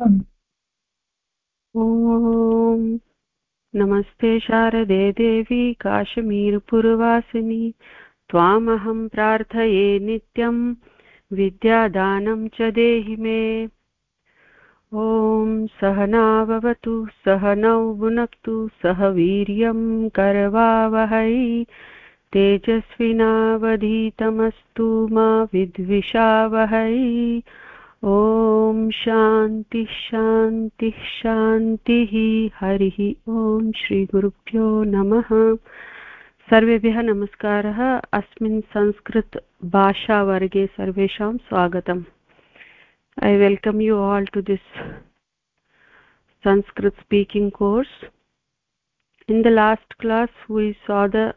ॐ नमस्ते शारदे देवी काश्मीरपुरवासिनि, त्वामहं प्रार्थये नित्यं विद्यादानं च देहि मे। ॐ सहनाववतु सहनौ भुनक्तु सह वीर्यं करवावहै। तेजस्विनावधीतमस्तु मा विद्विषावहै। ॐ शान्ति शान्तिः हरि हरिः ॐ श्रीगुरुभ्यो नमः। सर्वेभ्यः नमस्कारः। अस्मिन् संस्कृतभाषावर्गे सर्वेषां स्वागतम्। I welcome you all to this Sanskrit speaking course in the last class we saw the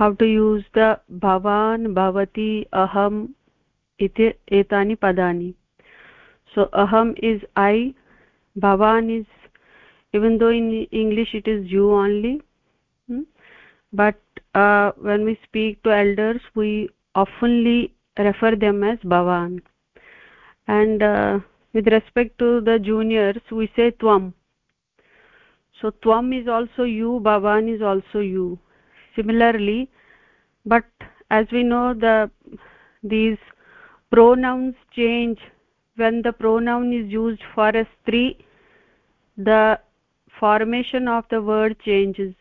how to use the भवान् भवती अहम् इति एतानि पदानि So aham is I, bhavan is even though in English it is you only, hmm? but uh, when we speak to elders, we oftenly refer them as bhavan. And uh, with respect to the juniors we say tvam. So tvam is also you bhavan is also you. Similarly but as we know the these pronouns change when the pronoun is used for a stri the formation of the word changes.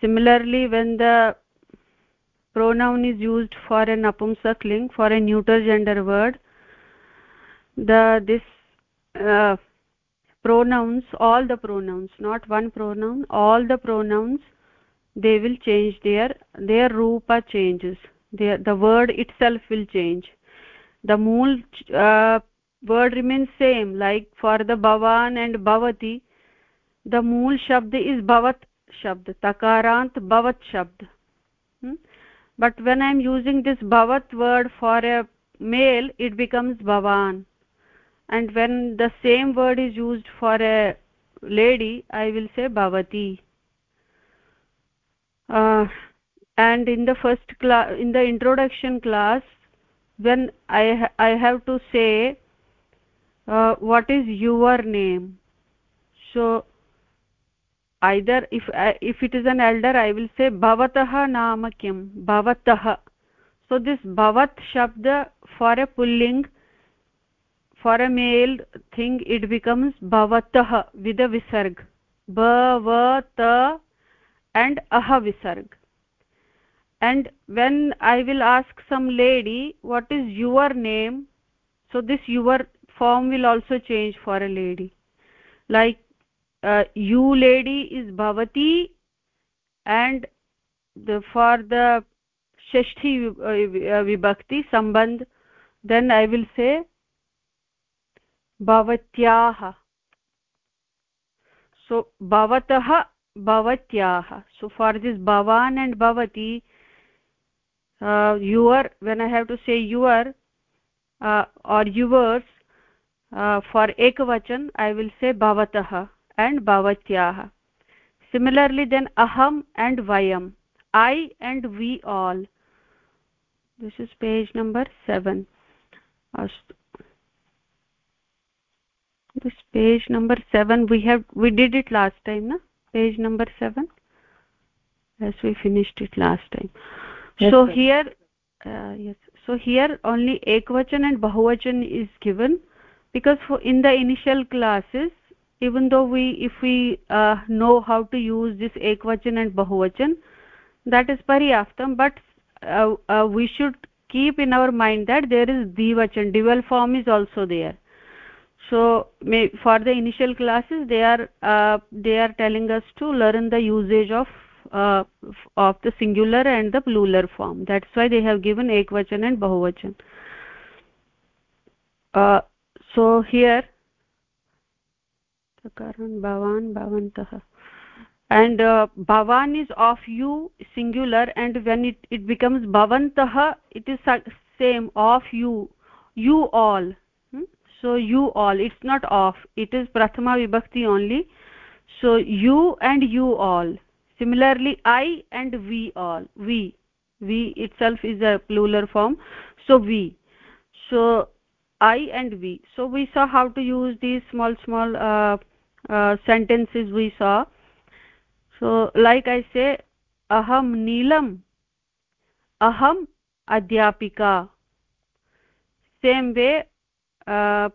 Similarly when the pronoun is used for a an apumsakling for a neuter gender word the this uh, pronouns all the pronouns not one pronoun all the pronouns they will change their their rupa changes. Their, the word itself will change the mool uh, word remains same like for the bhavan and bhavati the mool shabd is bhavat shabd takarant bhavat shabd. Hmm? but when i am using this bhavat word for a male it becomes bhavan. And when the same word is used for a lady i will say bhavati. Uh, and in the first class in the introduction class when i i have to say uh, what is your name? So either if uh, if it is an elder i will say bhavatah naam kim bhavatah so this bhavat shabd for a pulling for a male thing it becomes bhavatah with a visarg. Bhavata and aha visarg and when i will ask some lady what is your name? So this your form will also change for a lady. Like uh, you lady is bhavati and the, for the shashti uh, vibhakti sambandh then i will say bhavatyah so bhavatah bhavatyah so for this bhavan and bhavati uh, your when i have to say your uh, or yours uh, for ekvachan i will say bhavatah and bhavatyah similarly then aham and vayam. I and we all. This is page number 7 astu this page number 7 we have we did it last time na? Page number 7 as we finished it last time yes, so sir. here uh, yes. So here only ekvachan and bahuvachan is given because for in the initial classes even though we if we uh, know how to use this ekvachan and bahuvachan that is paryaptam but uh, uh, we should keep in our mind that there is dvachan dual form is also there. So may, for the initial classes they are uh, they are telling us to learn the usage of uh, of the singular and the plural form. That's why they have given ekvachan and bahuvachan. Uh, so here karan bhavan bhavantah and uh, bhavan is of you singular and when it it becomes bhavantah it is same of you you all. So you all it's not of it is prathama vibhakti only. So you and you all similarly i and we all we we itself is a plural form. So we. So i and we. So we saw how to use these small small uh, uh, sentences we saw. So like i say aham neelam aham adhyapika. Same way uh,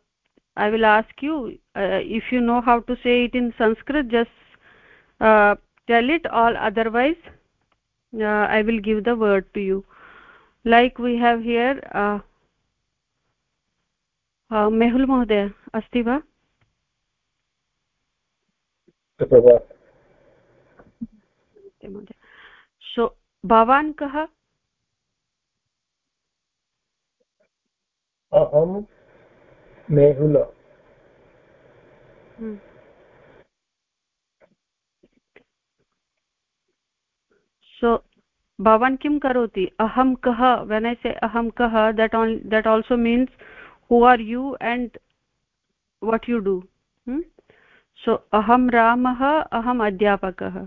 i will ask you uh, if you know how to say it in sanskrit just uh, tell it all otherwise uh, i will give the word to you like we have here uh, uh, mehul mohoday asti va so bhavan kah अहं मेहुल सो भवान् किं करोति अहं कः when I say अहं कः that and that also means who are you and what you do so अहं रामः अहम् अध्यापकः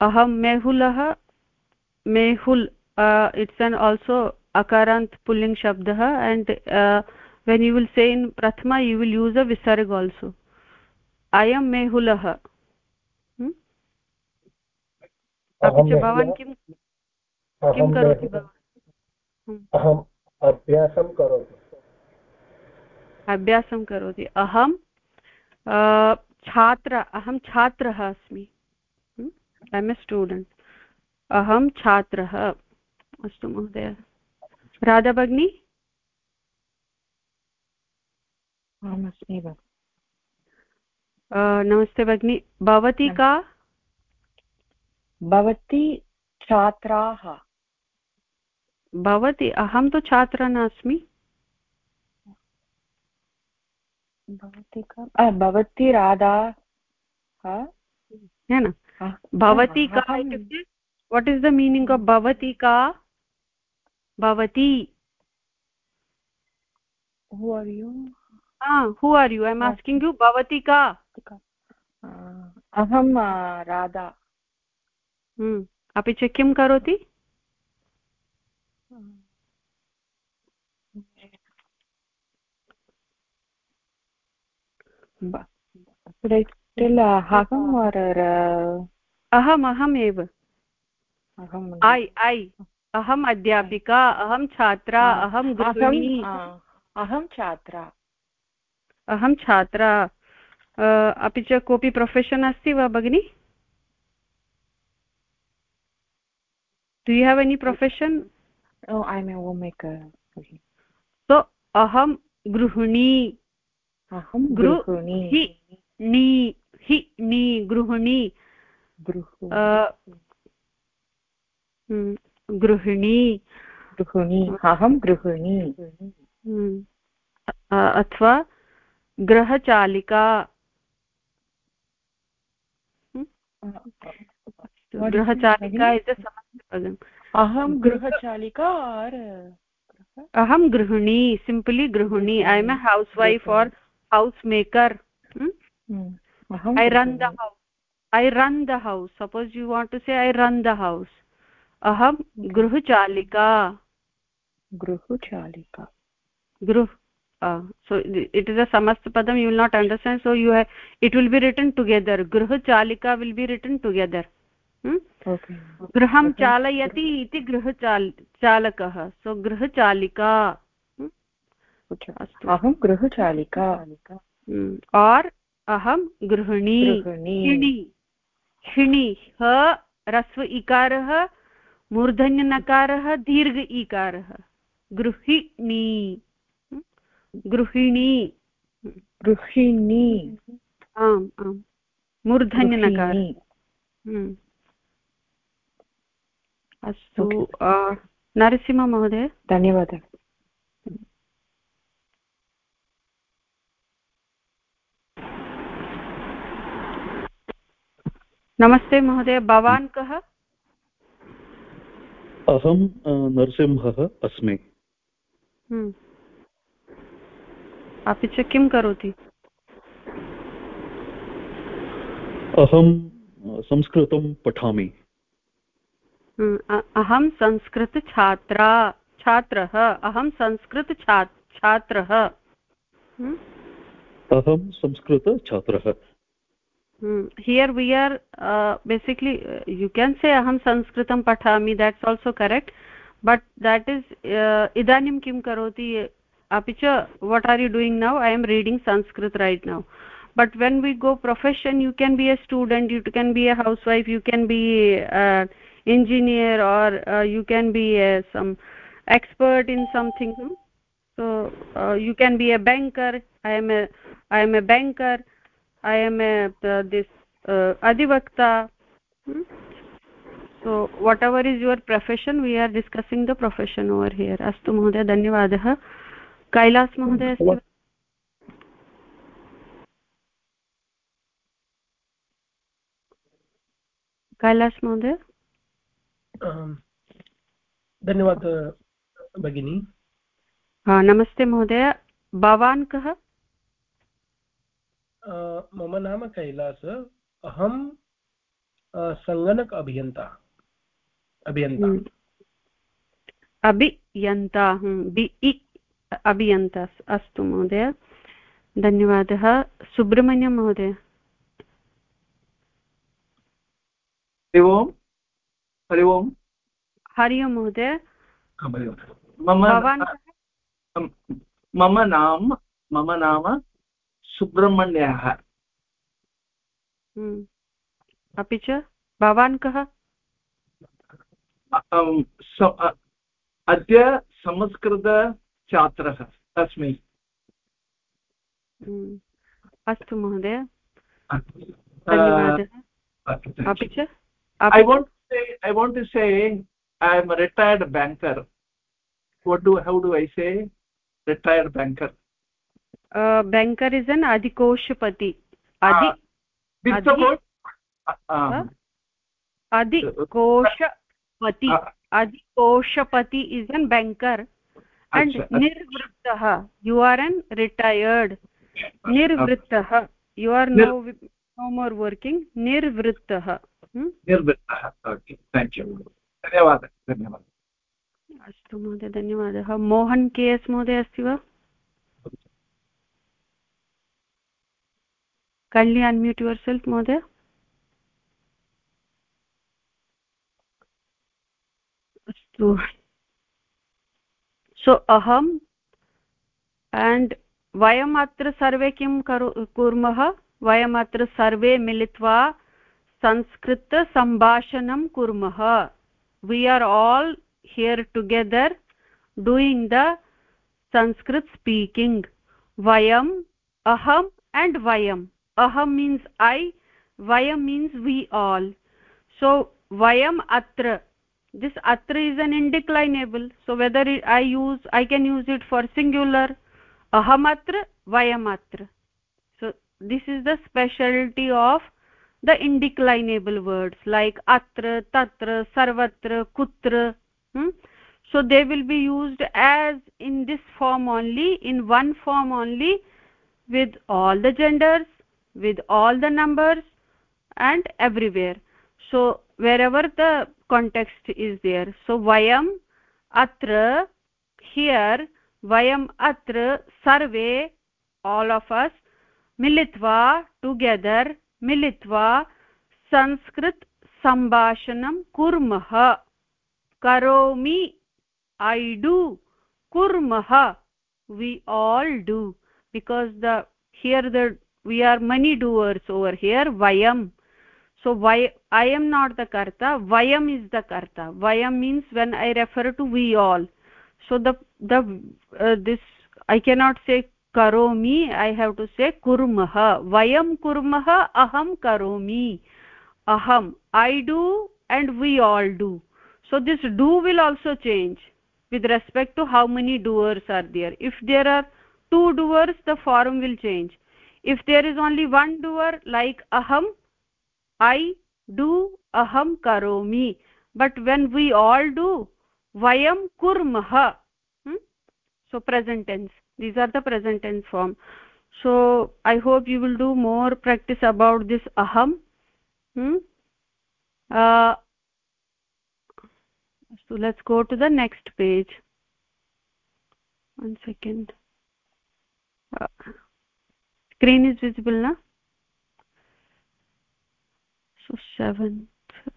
अहं मेहुलः Mehul it's an also akarant pulling shabdah and uh, when you will say in prathama you will use a visarg also i am mehulah अपि च भवान् किं किं करोति अहम् अभ्यासं करोति अभ्यासं करोति। अहं छात्र अहं छात्रः अस्मि। ऐ एम् ए स्टूडेण्ट् अहं छात्रः अस्तु महोदय। राधा भगिनी? नमस्ते भगिनी। भवती का? भवती छात्राः भवती अहं तु छात्रा नास्मि भवती राधा न भवती का इत्युक्ते what is the meaning of भवती का भवती who are you who are you I am asking you भवती का अहं राधा अपि च किं करोति? अहम् अहमेव ऐ ऐ अहम् अध्यापिका अहं छात्रा अहं गृहिणी अहं छात्रा। अहं छात्रा। अपि च कोऽपि प्रोफेशन् अस्ति वा भगिनि? do you have any profession oh i am a homemaker so aham gruhini aham gruhini ni hi ni gruhini गृहिणी aham अहं गृहिणी grahachalika grahachalika is a समस्तपदम् अहं गृहचालिका अहं गृहिणी सिम्पलि गृहिणी I am a house wife or house maker I run the house I run the house suppose you want to say I run the house अहं गृहचालिका गृहचालिका gruh uh, so it is a samast padam you will not understand so you have it will be written together gruh chalika will be written together graham chalayati iti gruh chal चालकः। सो गृहचालिका। अहं गृहचालिका। और् अहं गृहिणी। हिणी। हिणी। ह रस्व इकारः मूर्धन्यनकारः दीर्घ इकारः। गृहिणी। गृहिणी। गृहिणी। आम् आम्। मूर्धन्यनकार। हम्म। अस्तु नरसिंहमहोदय धन्यवादः. नमस्ते महोदय भवान् कः? अहं नरसिंहः अस्मि। हम्म। अपि च किं करोति? अहं संस्कृतं पठामि। अहं संस्कृतछात्रा छात्रः। अहं संस्कृतछात्रः अहं संस्कृतछात्रः। Here we are basically you can say अहं संस्कृतं पठामि that's also correct but that is इदानीं किं करोति अपि च what are you doing now I am reading Sanskrit right now but when we go profession you can be a student you can be a housewife you can be engineer or uh, you can be a, some expert in something hmm? so uh, you can be a banker i am a i am a banker i am a uh, this uh, adivakta hmm? so whatever is your profession we are discussing the profession over here astu mohoday dhanyavadah kailas mohoday asti Kailash महोदय धन्यवादः भगिनी। हा नमस्ते महोदय। भवान् कः? मम नाम कैलास। अहं सङ्गणक अभियन्ता। अभियन्ता। हम्म। अभियन्ता बि इ अभियन्ता अस्तु महोदय। धन्यवादः। सुब्रह्मण्यं महोदय। हरि ओम्। हरि ओम्। हरि ओं महोदय। मम नाम मम नाम सुब्रह्मण्यः। हम्म। अपि च भवान् कः? अद्य संस्कृतछात्रः अस्मि। हम्म। अस्तु महोदय। धन्यवादः। अपि च want to say I want to say I am a retired banker. What do how do I say? Retired banker? uh, banker is an adhikoshapati adi uh, adhi uh, adhikoshapati adhikoshapati is an banker. And nirvrittah you are an retired. Nirvrittah you are no no more working. Nirvrittah निर्वृत्तः okay thank you धन्यवादः धन्यवादः। अस्तु महोदय धन्यवादः। Mohan K S महोदय अस्ति वा? Kindly unmute yourself mohdaya अस्तु। सो अहम् एण्ड् वयम् अत्र सर्वे किं करो कुर्मः? वयम् अत्र सर्वे मिलित्वा संस्कृतसम्भाषणं कुर्मः। We are all here together doing the Sanskrit speaking वयम् अहम् एण्ड् वयम् अहम् मीन्स् ऐ वयम् मीन्स् वि आल् सो वयम् अत्र दिस् अत्र is an indeclinable so whether I use I can use it for singular अहमत्र वयमत्र so this is the speciality of the indeclinable words like atra tatra sarvatra kutra hmm? so they will be used as in this form only in one form only with all the genders with all the numbers and everywhere so wherever the context is there so vayam atra here vayam atra sarve all of us militva together मिलित्वा संस्कृत सम्भाषणं कुर्मः। करोमि I do कुर्मः। We all do because the here the we are many doers over here वयं so वय I am not the कर्ता वयम् is the कर्ता वयं means when I refer to we all so the this I cannot say करोमि ऐ have to से कुर्मः। वयं कुर्मः, अहं करोमि। अहम् I do and we all do so this do will also change with respect to how many doers are there if there are two doers the form will change if there is only one doer like अहम् I do अहं करोमि but when we all do वयं कुर्मः so present tense these are the present tense form. So i hope you will do more practice about this aham. Hmm? uh, so let's go to the next page. One second. Uh, screen is visible now so seventh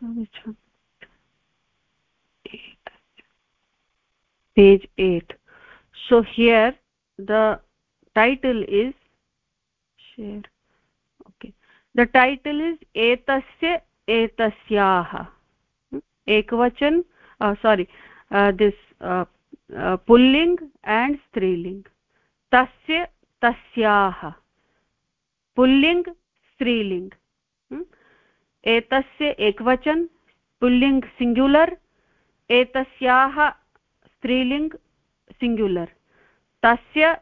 which one? Eight. Page 8 so here the title is share okay the title is etasya etasyah ekvachan uh, sorry uh, this uh, uh, pulling and striling tasya tasyah pulling striling एतस्य एकवचन पुल्लिङ्ग् singular एतस्याः स्त्रीलिङ्ग् singular तस्य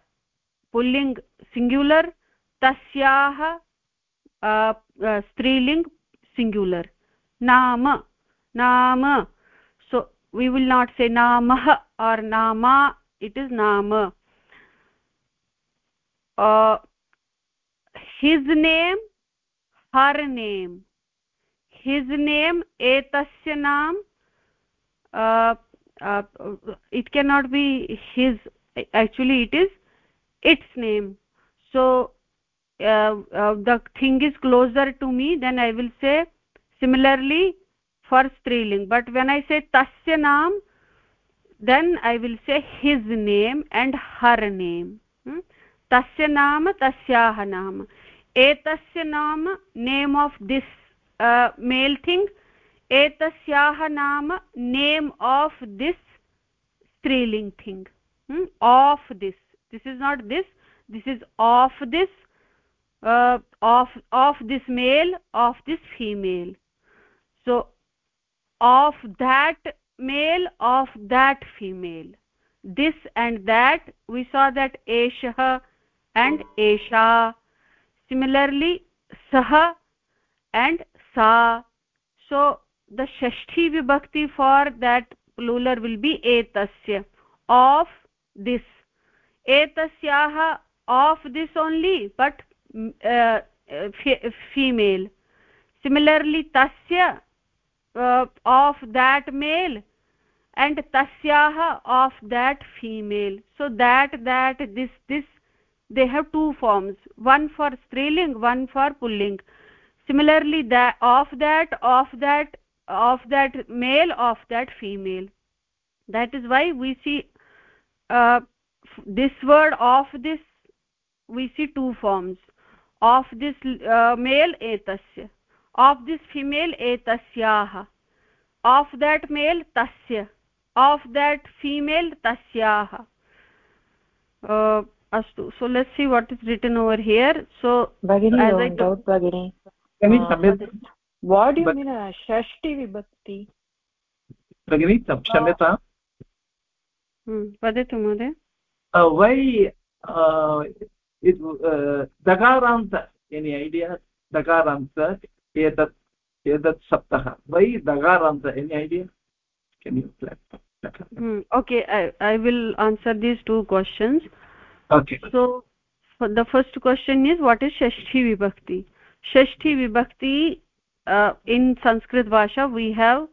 पुल्लिङ्ग् singular, तस्याः स्त्रीलिङ्ग् singular. नाम नाम, सो वी विल् नाट् से नामः आर् नामा इट् इस् नाम। His name her name his name एतस्य नाम it can not be his actually it is its name. So uh, uh, the thing is closer to me then i will say similarly for striling. But when i say tasya naam then i will say his name and her name. Hmm? tasya naam tasyah naam. Etasya naam name of this uh, male thing. Etasyah naam name of this striling thing hmm? of this. This is not this. This is of this uh, of of this male of this female. So of that male of that female. This and that we saw that eshah and esha. Similarly sah and sa. So the shashti vibhakti for that plural will be etasya. Of this. Etasyah of this only but uh, female. Similarly tasya uh, of that male and tasyah of that female. So that that this this they have two forms. One for striling one for pulling. Similarly that of that of that of that male of that female. That is why we see uh, this word of this we see two forms of this uh, male etasya of this female etasyah of that male tasya of that female tasyah uh, astu so let's see what is written over here so bagini as I doubt bagini Uh, क्षम्यता what do you But- mean uh, shashti vibhakti भगिनी क्षम्यता hmm, वदतु महोदय। वै दकारान्त any idea? दकारान्त एतत् एतत् सप्तः। Why दकारान्त any idea? Okay I will answer these two questions so the first question is what is षष्ठी विभक्ति षष्ठी विभक्ति इन् संस्कृत भाषा we have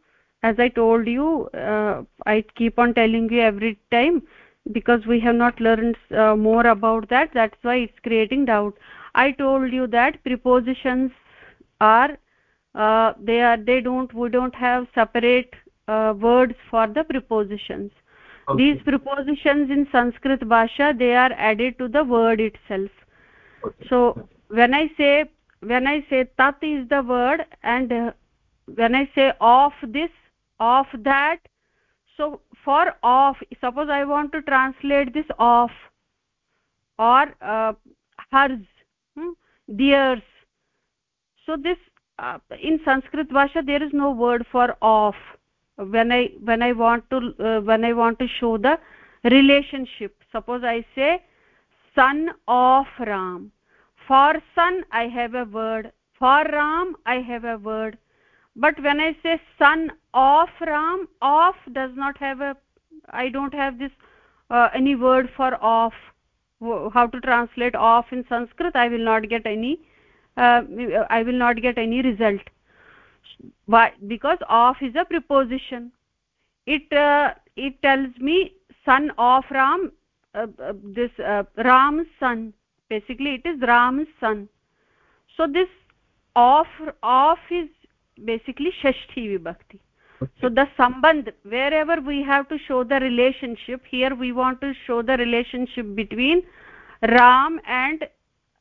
as i told you uh, i keep on telling you every time because we have not learned uh, more about that that's why it's creating doubt i told you that prepositions are uh, they are they don't we don't have separate uh, words for the prepositions okay. these prepositions in sanskrit bhasha they are added to the word itself okay. so when i say when i say tat is the word and uh, when i say of this of that. So for of suppose i want to translate this of or uh, hers hmm, theirs. So this uh, in sanskrit bhasha there is no word for of. When i when i want to uh, when i want to show the relationship. Suppose i say son of ram. For son i have a word. For ram i have a word but when i say son of ram of does not have a i don't have this uh, any word for of how to translate of in sanskrit i will not get any uh, i will not get any result. Why? Because of is a preposition. It uh, it tells me son of ram uh, uh, this uh, ram's son. Basically it is ram's son. So this of of is basically shashti vibhakti so the sambandh wherever we have to show the relationship here we want to show the relationship between ram and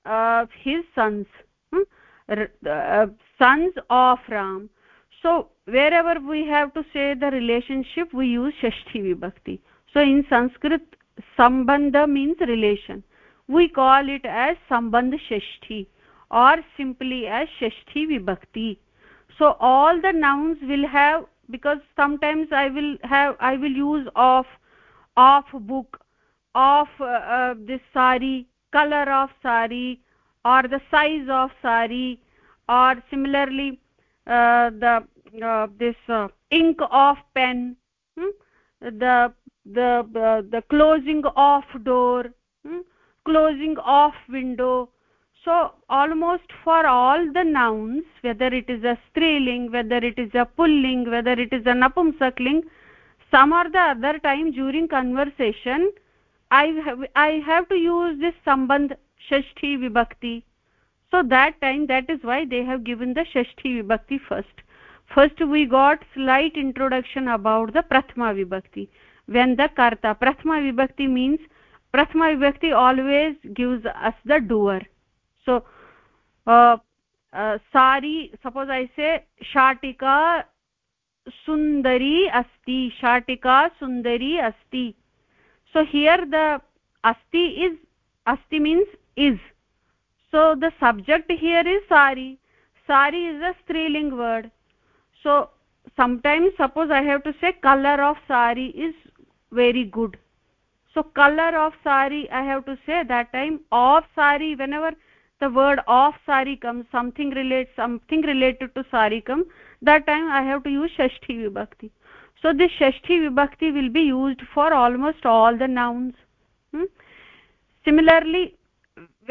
uh, his sons hmm? uh, sons of ram so wherever we have to say the relationship we use shashti vibhakti so in sanskrit sambandha means relation we call it as sambandh shashti or simply as shashti vibhakti so all the nouns will have because sometimes i will have i will use of of book of uh, uh, this sari color of sari or the size of sari or similarly uh, the uh, this uh, ink of pen hmm? the the uh, the closing of door hmm? closing of window so almost for all the nouns whether it is a striling whether it is a pulling whether it is a napumsakling some or the other time during conversation i have i have to use this sambandh shashti vibhakti. So that time that is why they have given the shashti vibhakti first. First we got slight introduction about the prathama vibhakti. When the karta prathama vibhakti means prathama vibhakti always gives us the doer so uh, uh, sari suppose i say shatika sundari asti shatika sundari asti so here the asti is asti means is so the subject here is sari sari is a striling word so sometimes suppose i have to say color of sari is very good so color of sari i have to say that time of sari whenever the word of sari comes something relates something related to sari come that time i have to use shashti vibhakti so this shashti vibhakti will be used for almost all the nouns hmm? similarly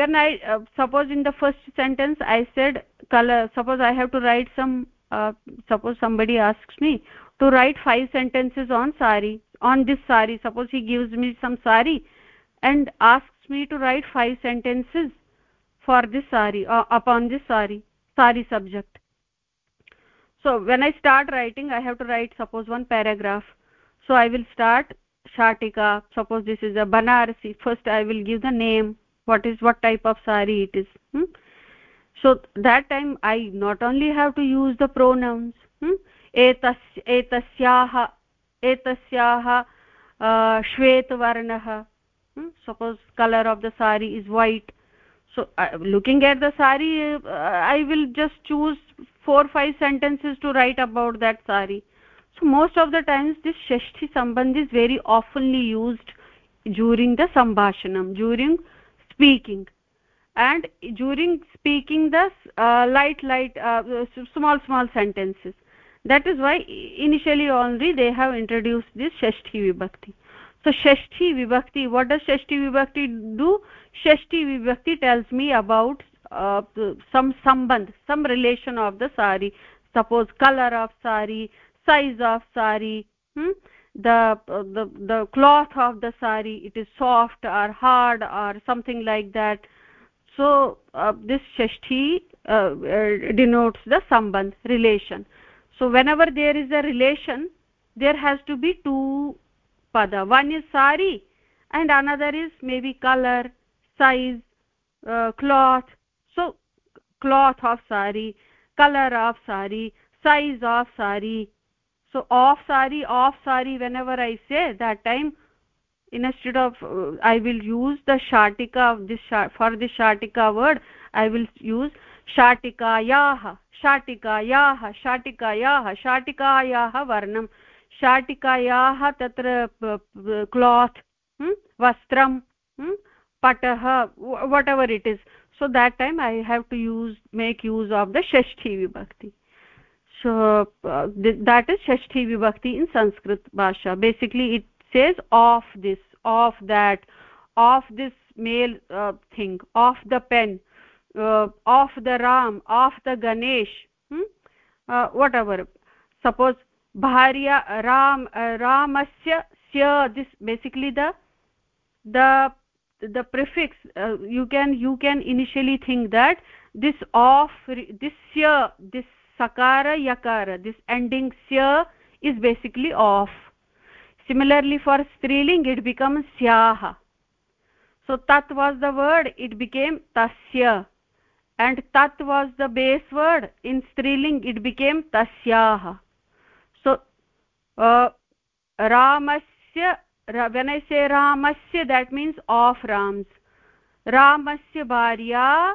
when i uh, suppose in the first sentence i said color suppose i have to write some uh, suppose somebody asks me to write five sentences on sari on this sari suppose he gives me some sari and asks me to write five sentences for this sari upon this sari sari subject so when i start writing i have to write suppose one paragraph so i will start shatika suppose this is a banarasi first i will give the name what is what type of sari it is hmm? so that time i not only have to use the pronouns hmm? uh, shvetvarnah hmm? suppose color of the sari is white so uh, looking at the sari uh, i will just choose four five sentences to write about that sari. So most of the times this shashti sambandh is very oftenly used during the sambhashanam during speaking. And during speaking the uh, light light uh, small small sentences. That is why initially only they have introduced this shashti vibhakti. So shashti vibhakti what does shashti vibhakti do shashti vibhakti tells me about uh, some sambandh some relation of the sari. Suppose color of sari size of sari hmm? the uh, the the cloth of the sari it is soft or hard or something like that. So uh, this shashti uh, uh, denotes the sambandh relation. So whenever there is a relation there has to be two pada. One is sari and another is maybe color size uh, cloth so cloth of sari color of sari size of sari so of sari of sari whenever i say that time instead of uh, i will use the shatika of this for the shatika word i will use shatikayah shatikayah varnam shatikayah tatra cloth hmm? Vastram hmm? patah whatever it is so that time i have to use make use of the shashti vibhakti so uh, th that is shashti vibhakti in sanskrit bhasha basically it says of this of that of this male uh, thing of the pen uh, of the ram of the ganesh hmm? uh, whatever suppose bharya ram uh, ramasya sya this basically the the the prefix uh, you can you can initially think that this of this sya this sakara yakara this ending sya is basically of. Similarly for striling it becomes syah so tat was the word it became tasya. And tat was the base word in striling it became tasyah so uh, ramasya when i say ramasya that means of rams. ramasya bharya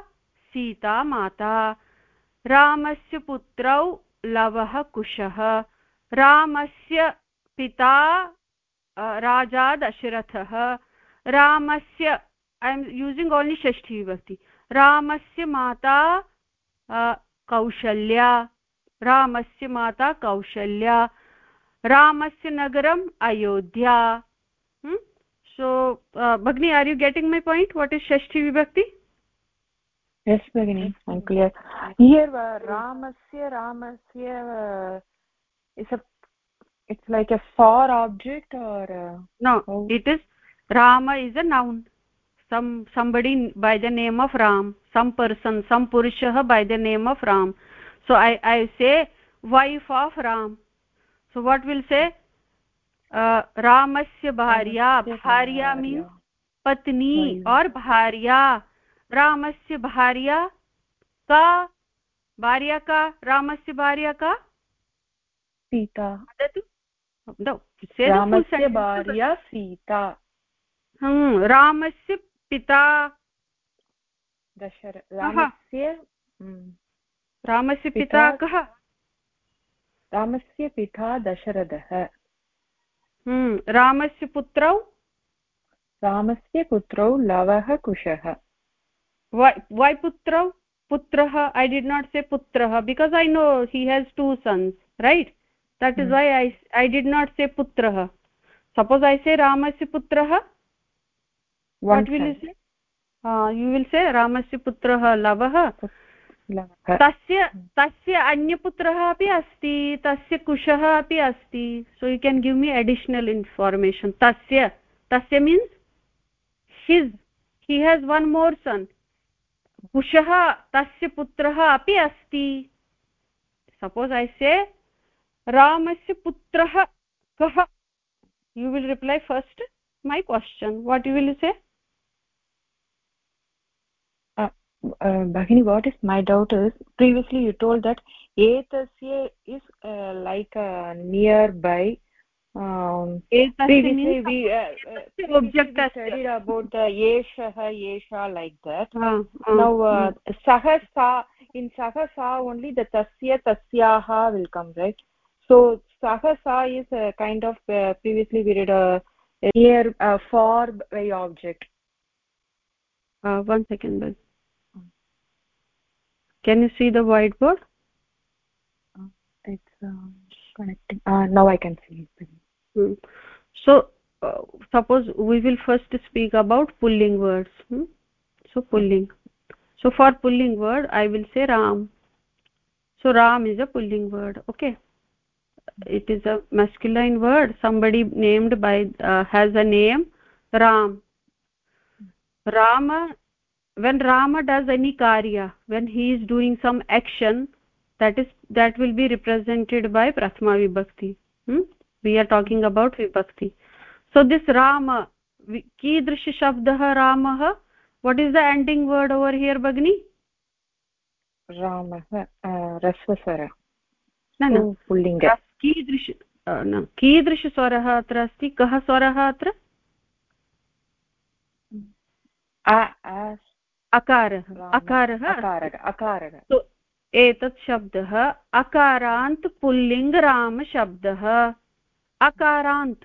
Sita माता. रामस्य पुत्रौ, लवः कुशः. रामस्य पिता राजा दशरथः. रामस्य I am using only षष्ठी विभक्ति रामस्य माता कौशल्या. रामस्य माता कौशल्या. रामस्य नगरम् अयोध्या. सो भगिनी are you getting my point what is षष्ठी विभक्ति रामस्य रामस्य it's like for object or न it is Ram is a noun some somebody by the name of Ram some person some पुरुषः by the name of Ram so I I say wife of Ram so what will say ramasya bharya bharya means patni or bharya रामस्य भार्या का भार्या का रामस्य भार्या का? सीता। वदतु। रामस्य भार्या सीता। रामस्य पिता। दशर रामस्य रामस्य पिता कः रामस्य पिता दशरथः। रामस्य पुत्रौ? रामस्य पुत्रौ लवः कुशः। वै पुत्रौ? पुत्रः ऐ डिड् नाट् से पुत्रः because I know he has two sons right that is why I did not say पुत्रः सपोज् ऐ से रामस्य पुत्रः वट् से यु विल् से रामस्य पुत्रः लवः तस्य तस्य अन्यपुत्रः अपि अस्ति तस्य कुशः अपि अस्ति। So you can give me additional information तस्य तस्य means his he has one more son. कुशः तस्य पुत्रः अपि अस्ति। सपोज् ऐ से रामस्य पुत्रः कः? You will reply first my question what you will say Bhagini, what is my doubt is previously you told that etasya is uh, like uh, nearby um, previously we, uh, uh, object we studied about the yeshah yesha like that. Uh, uh, now uh, uh, saha sa in saha sa only the tasya tasyaha will come right? So saha sa is a kind of uh, previously we did a near uh, for by object. Uh, one second but can you see the whiteboard? It's uh, connecting. Uh, now i can see it. Hmm. so uh, suppose we will first speak about pulling words. Hmm? so pulling. So for pulling word i will say ram. So ram is a pulling word. Okay. It is a masculine word. Somebody named by uh, has a name ram. Rama when rama does any karya when he is doing some action that is that will be represented by prathama vibhakti hmm? we are talking about vibhakti so this rama कीदृश शब्दः रामः what is the ending word over here bagni ramah rasvaswara न न पुल्लिङ्ग कीदृश न कीदृशस्वरः अत्र अस्ति कः स्वरः अत्र अकारः अकारः अकारः एतत् शब्दः अकारान्त् पुल्लिङ्गरामशब्दः अकारान्त्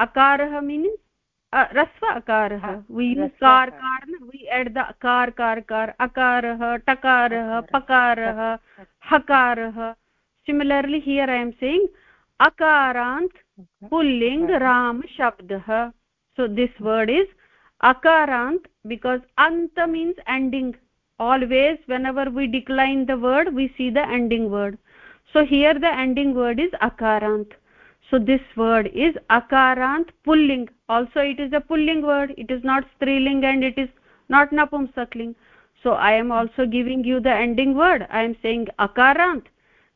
अकारः मीन्स् रस्व अकारः। वि कार कार वि एड् द कार कार कार। अकारः टकारः पकारः हकारः। Similarly here I am saying अकारान्त् पुल्लिङ्ग् राम शब्दः। So this word is akarant because anta means ending. Always whenever we decline the word we see the ending word. So here the ending word is akarant. So this word is akarant pulling. Also it is a pulling word. It is not striling and it is not napumsakling. So i am also giving you the ending word. I am saying akarant.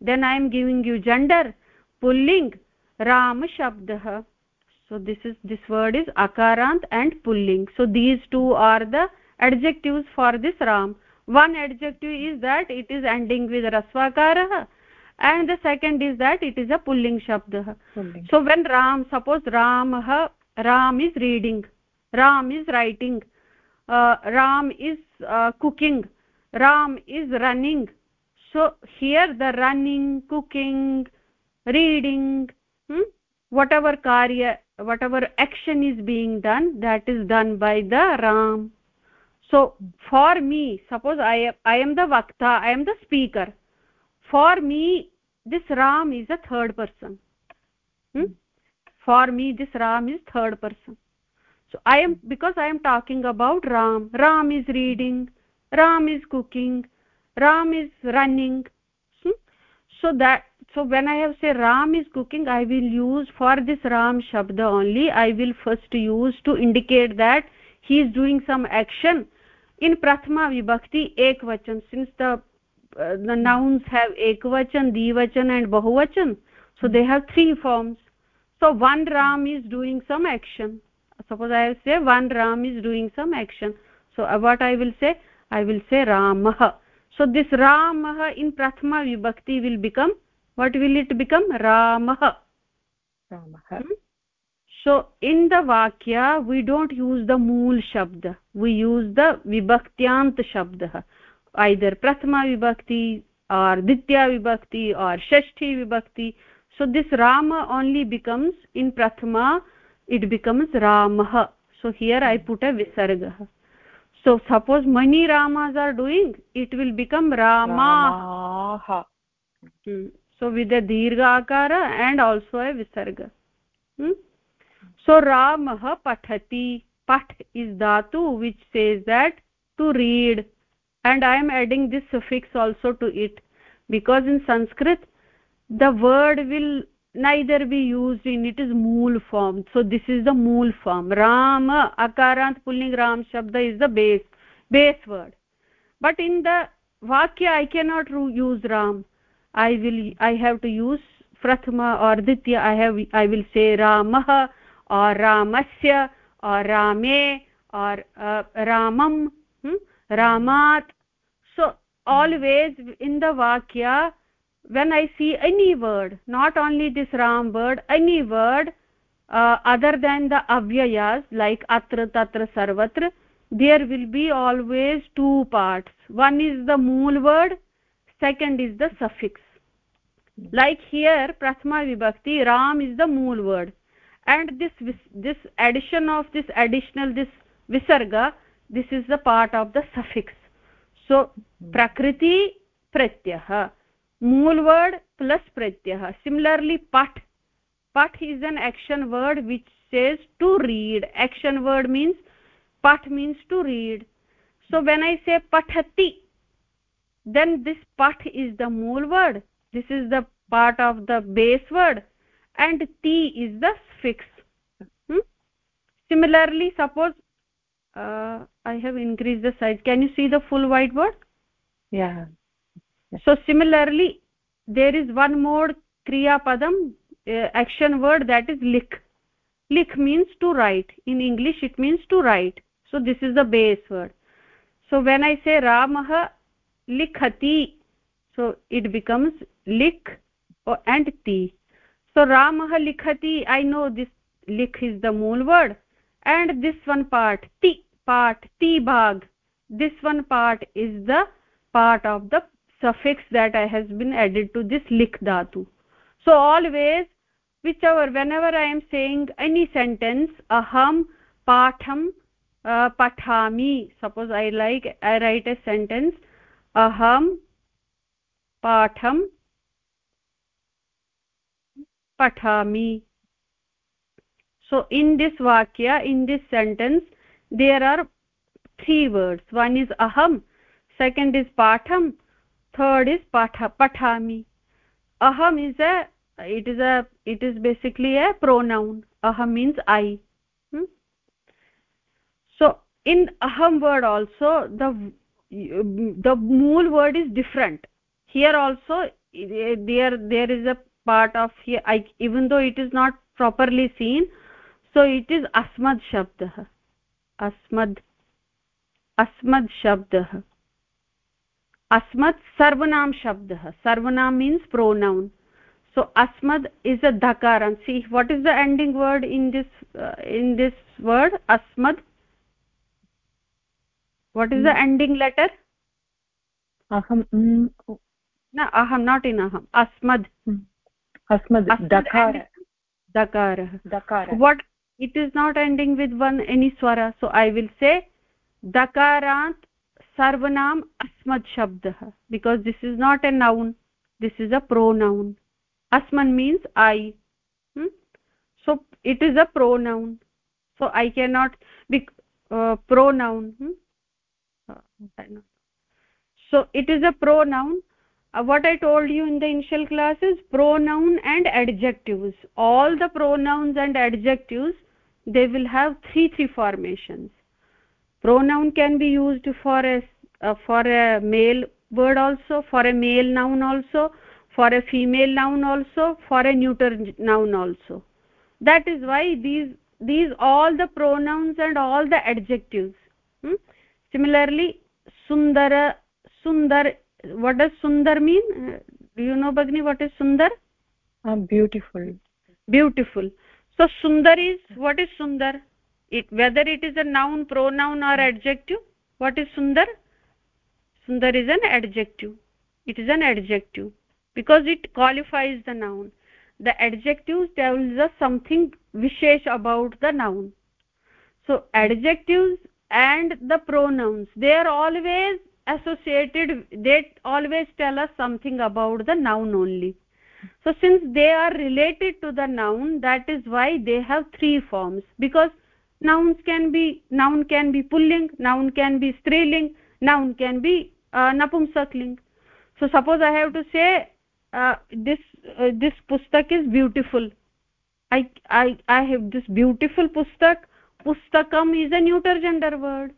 Then i am giving you gender. Pulling ram shabdah so this is this word is akarant and pulling. So these two are the adjectives for this ram. One adjective is that it is ending with rasvakarah and the second is that it is a pulling shabdah so when ram suppose ramah ram is reading ram is writing uh, ram is uh, cooking ram is running. So here the running cooking reading hmm, whatever karya whatever action is being done that is done by the ram. So for me suppose i am i am the vakta i am the speaker. For me this ram is a third person. Hmm? for me this ram is third person. So i am because i am talking about ram ram is reading ram is cooking ram is running. Hmm? so that so when i have say ram is cooking i will use for this ram shabda only i will first use to indicate that he is doing some action in prathama vibhakti ekvachan since the uh, the nouns have ekvachan dvachan and bahuvachan so they have three forms. So one ram is doing some action. Suppose i have say one ram is doing some action. So uh, what i will say? I will say ramah so this ramah in prathama vibhakti will become what will it become ramah ramah hmm? so in the vakya we don't use the mool shabd we use the vibhaktyant shabd either prathama vibhakti or ditya vibhakti or shashti vibhakti so this rama only becomes in prathama it becomes ramah so here i put a visarga so suppose many ramas are doing it will become ramah rama hmm. So with a dirgha akara and also a visarga. Hmm? so ramah pathati. Path is dhatu which says that to read. And i am adding this suffix also to it. Because in sanskrit the word will neither be used in it is mool form. So this is the mool form. Ram akarant pulling ram shabda is the base base word. But in the vakya i cannot use ram i will i have to use prathama or ditya i have i will say ramah or ramasya or rame or uh, ramam hmm? ramat so always in the vakya when i see any word not only this ram word any word uh, other than the avyayas like atra tatra sarvatra there will be always two parts one is the mool word second is the suffix. Like here prathama vibhakti ram is the mool word. And this this addition of this additional this visarga this is the part of the suffix. So prakriti pratyah. Mool word plus pratyah. Similarly pat. Pat is an action word which says to read. Action word means pat means to read. So when i say pathati then this pat is the mool word. This is the part of the base word. And ti is the suffix hmm? similarly suppose uh, i have increased the size. Can you see the full white whiteboard yeah. So similarly there is one more kriya padam uh, action word that is lik. Lik means to write. In english it means to write. So this is the base word. So when i say ramah likhati so it becomes lik or and ti so ramah likhati i know this lik is the mool word and this one part ti part ti bhag this one part is the part of the suffix that I has been added to this lik dhatu so always whichever whenever i am saying any sentence aham patham uh, pathami suppose i like i write a sentence aham patham pathami so in this vakya in this sentence there are three words. One is aham second is patham third is patha pathami aham is a it is a it is basically a pronoun. Aham means i. Hmm? so in aham word also the the mool word is different. Here also there there is a part of here I, even though it is not properly seen so it is asmad shabdah. Asmad asmad shabdah. Asmad sarvanam shabdah. Sarvanam means pronoun. So asmad is a dhakaran. See what is the ending word in this uh, in this word? Asmad what is the hmm. ending letter? Aham hmm, oh. no aham not in aham. Asmad. Hmm. Asmad dakar. dakar. Dakar. What it is not ending with one any swara. So i will say dakarant sarvanam asmad shabdah. Because this is not a noun. This is a pronoun. Asman means i. So it is a pronoun. So i cannot be uh, pronoun. Hmm? Uh, so it is a pronoun. Uh, what i told you in the initial class is pronoun and adjectives. All the pronouns and adjectives they will have three three formations. Pronoun can be used for a uh, for a male word also for a male noun also for a female noun also for a neuter noun also. That is why these these all the pronouns and all the adjectives? Similarly sundara sundar what does sundar mean? Do you know bagni what is sundar? Uh, beautiful. Beautiful. So sundar is what is sundar? It whether it is a noun pronoun or adjective what is sundar? Sundar is an adjective. It is an adjective because it qualifies the noun. The adjective tells us something vishesh about the noun. So adjectives and the pronouns. They are always associated they always tell us something about the noun only. So since they are related to the noun that is why they have three forms. Because nouns can be noun can be pulling noun can be striling noun can be uh, napumsakling. So suppose i have to say uh, this uh, this pustak is beautiful. I i i have this beautiful pustak pustakam is a neuter gender word.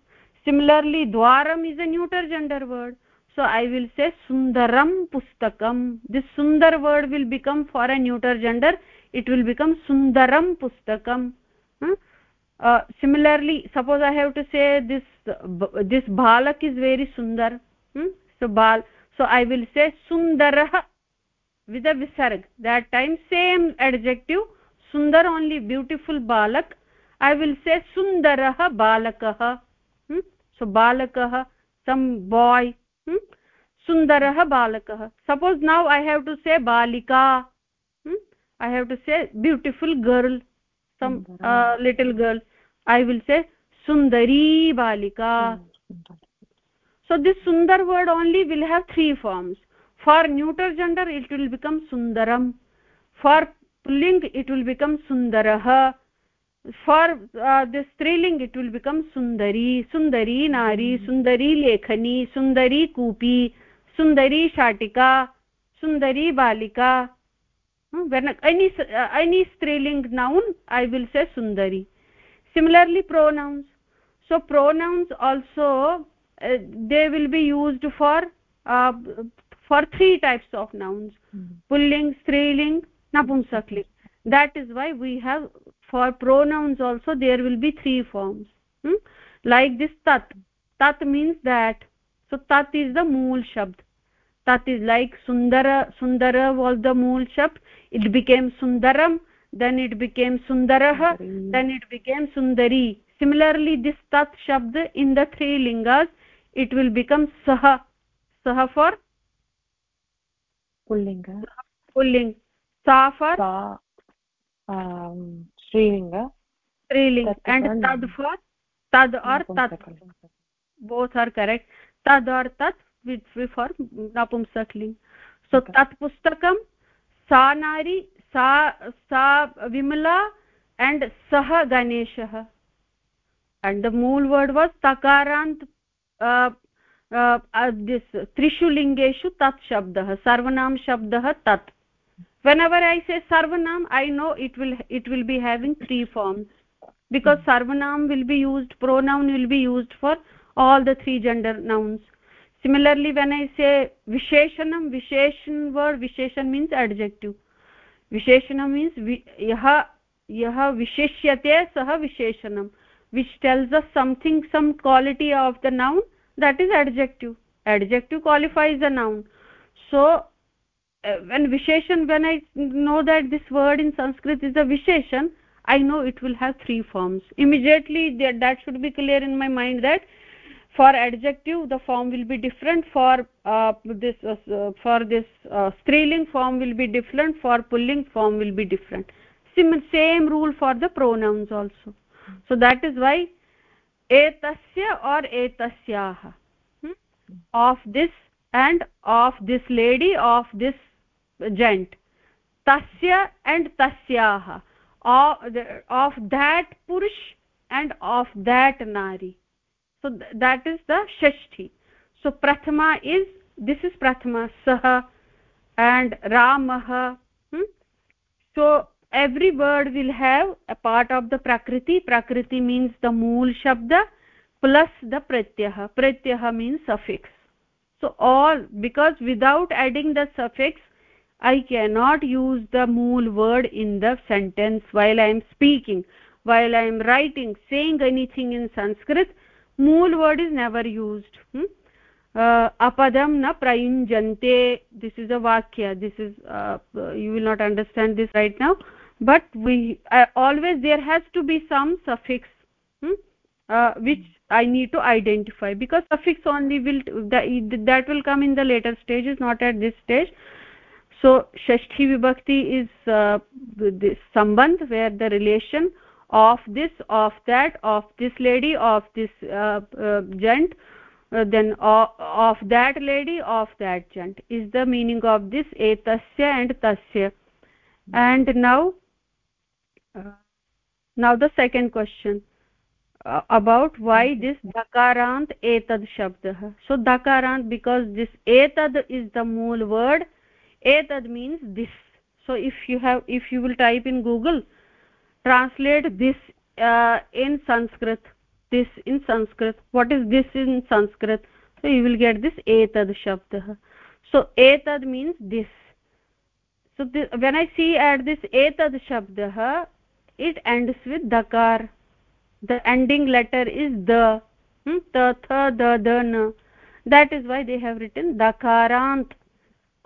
Similarly dwaram is a neuter gender word. So i will say sundaram pustakam. This sundar word will become for a neuter gender. It will become sundaram pustakam. Uh, similarly suppose i have to say this this balak is very sundar. Hmm? so bal so i will say sundarah with a visarg that time same adjective sundar only beautiful balak I will say सुन्दरः बालकः so बालकः some boy सुन्दरः बालकः suppose now I have to say बालिका I have to say beautiful girl some little girl I will say सुन्दरी बालिका so this Sundar word only will have three forms for neuter gender it will become सुन्दरम् for लिङ्क् it will become सुन्दरः for uh, this striling it will become sundari sundari nari sundari lekhani sundari kupi sundari shatika sundari balika. When any uh, any striling noun i will say sundari. Similarly pronouns. So pronouns also uh, they will be used for uh, for three types of nouns. Mm. pulling striling that is why we have for pronouns also there will be three forms hmm? like this tat tat means that so tat is the mool shabd tat is like sundara sundara was the mool shabd it became sundaram then it became sundarah then it became sundari similarly this tat shabd in the three lingas it will become saha saha for pullinga pulling sa for sa um स्त्रीलिङ्ग स्त्रीलिङ्ग and तद् for तद् or तत् both are correct तद् or तत् we for नापुंसकलिङ्ग् सो तत् पुस्तकं सा नारी सा सा विमला एण्ड् सः गणेशः एण्ड् द मूल वर्ड् वास् तकारान्त् त्रिषु लिङ्गेषु तत् शब्दः सर्वनाम शब्दः तत् whenever i say sarvanam i know it will it will be having three forms. Because sarvanam will be used pronoun will be used for all the three gender nouns. Similarly when i say visheshanam visheshan word visheshan means adjective. Visheshanam means yah yah vishishyate sah visheshanam which tells us something some quality of the noun that is adjective. Adjective qualifies the noun. So when visheshan when i know that this word in sanskrit is a visheshan i know it will have three forms. Immediately that, that should be clear in my mind that for adjective the form will be different. For uh, this uh, for this uh, striling form will be different. For pulling form will be different. Same same rule for the pronouns also. So that is why etasya or etasyah hmm? of this and of this lady of this जेण्ट् तस्य and तस्याः of that पुरुष and of that नारी so that is the षष्ठी so प्रथमा is this is प्रथमा सः and रामः so every word will have a part of the प्रकृति प्रकृति मीन्स् द मूल शब्द प्लस् द प्रत्ययः प्रत्ययः means suffix so all because without adding the suffix i cannot use the mool word in the sentence while i am speaking. While i am writing saying anything in sanskrit mool word is never used. Hmm? uh, apadam na prayunjante this is a vakya. This is uh, you will not understand this right now. But we uh, always there has to be some suffix hmm? uh, which i need to identify. Because suffix only will that, that will come in the later stages not at this stage so shashti vibhakti is uh, this sambandh where the relation of this of that of this lady of this uh, uh, gent uh, then of, of that lady of that gent is the meaning of this etasya and tasya. And now uh, now the second question uh, about why this dakarant etad shabdah so dakarant because this etad is the mool word etad means this. So if you have if you will type in google translate this uh, in sanskrit this in sanskrit what is this in sanskrit? So you will get this etad shabdah so etad means this. So this, when i see at this etad shabdah it ends with dakar. The ending letter is the hmm? ta tha that is why they have written dakarant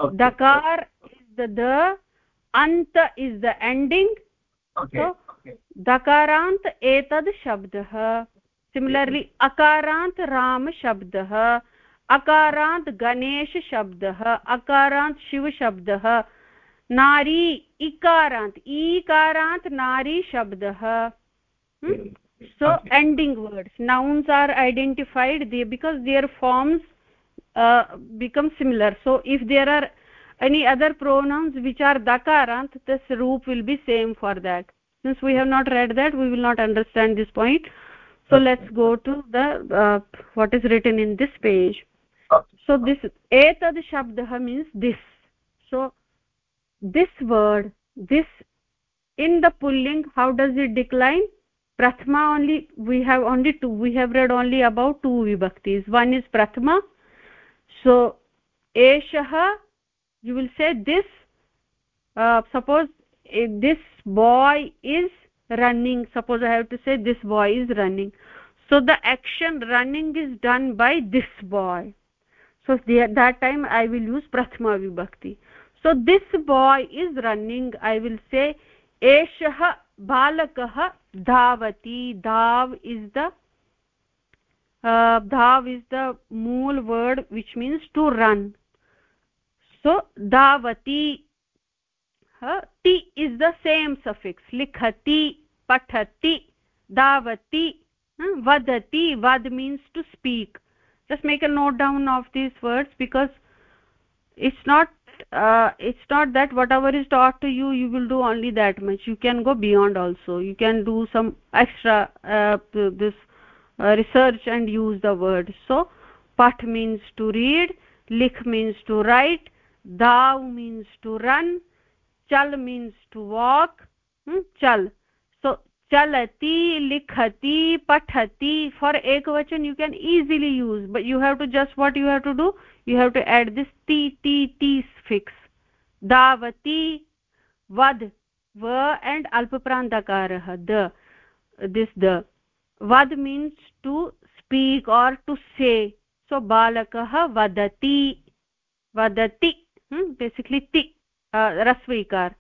okay. dakar is the the ant is the ending okay. so okay. dakarant दकारान्त एतद् शब्दः similarly अकारान्त रामशब्दः अकारान्त गणेशशब्दः अकारान्त शिवशब्दः नारी इकारान्त ईकारान्त नारी शब्दः so okay. ending words nouns are identified they because their forms uh, become similar. So if there are any other pronouns which are dakarant this roop will be same for that. Since we have not read that we will not understand this point. So okay. let's go to the uh, what is written in this page. Okay. so this etad shabdah means this. So this word this in the pulling how does it decline? Prathama only we have only two we have read only about two vibhaktis. One is prathama so eshah you will say this uh, suppose this boy is running suppose i have to say this boy is running so the action running is done by this boy so that time i will use prathama vibhakti so this boy is running i will say eshah balakah dhavati dhav is the uh, dhav is the mool word which means to run. So dhavati ti is the same suffix. Likhati pathati davati vadati. Vad means to speak. Just make a note down of these words because it's not uh, it's not that whatever is taught to you you will do only that much. You can go beyond also. You can do some extra uh, this uh, research and use the word. So path means to read likh means to write dav means to run chal means to walk hmm? chal. So chalati likhati pathati for ekvachan you can easily use but you have to just what you have to do? You have to add this t t t suffix davati vad va and alpaprantakarah the this the vad means to speak or to say. So balakah vadati. Vadati hmm? basically ti uh,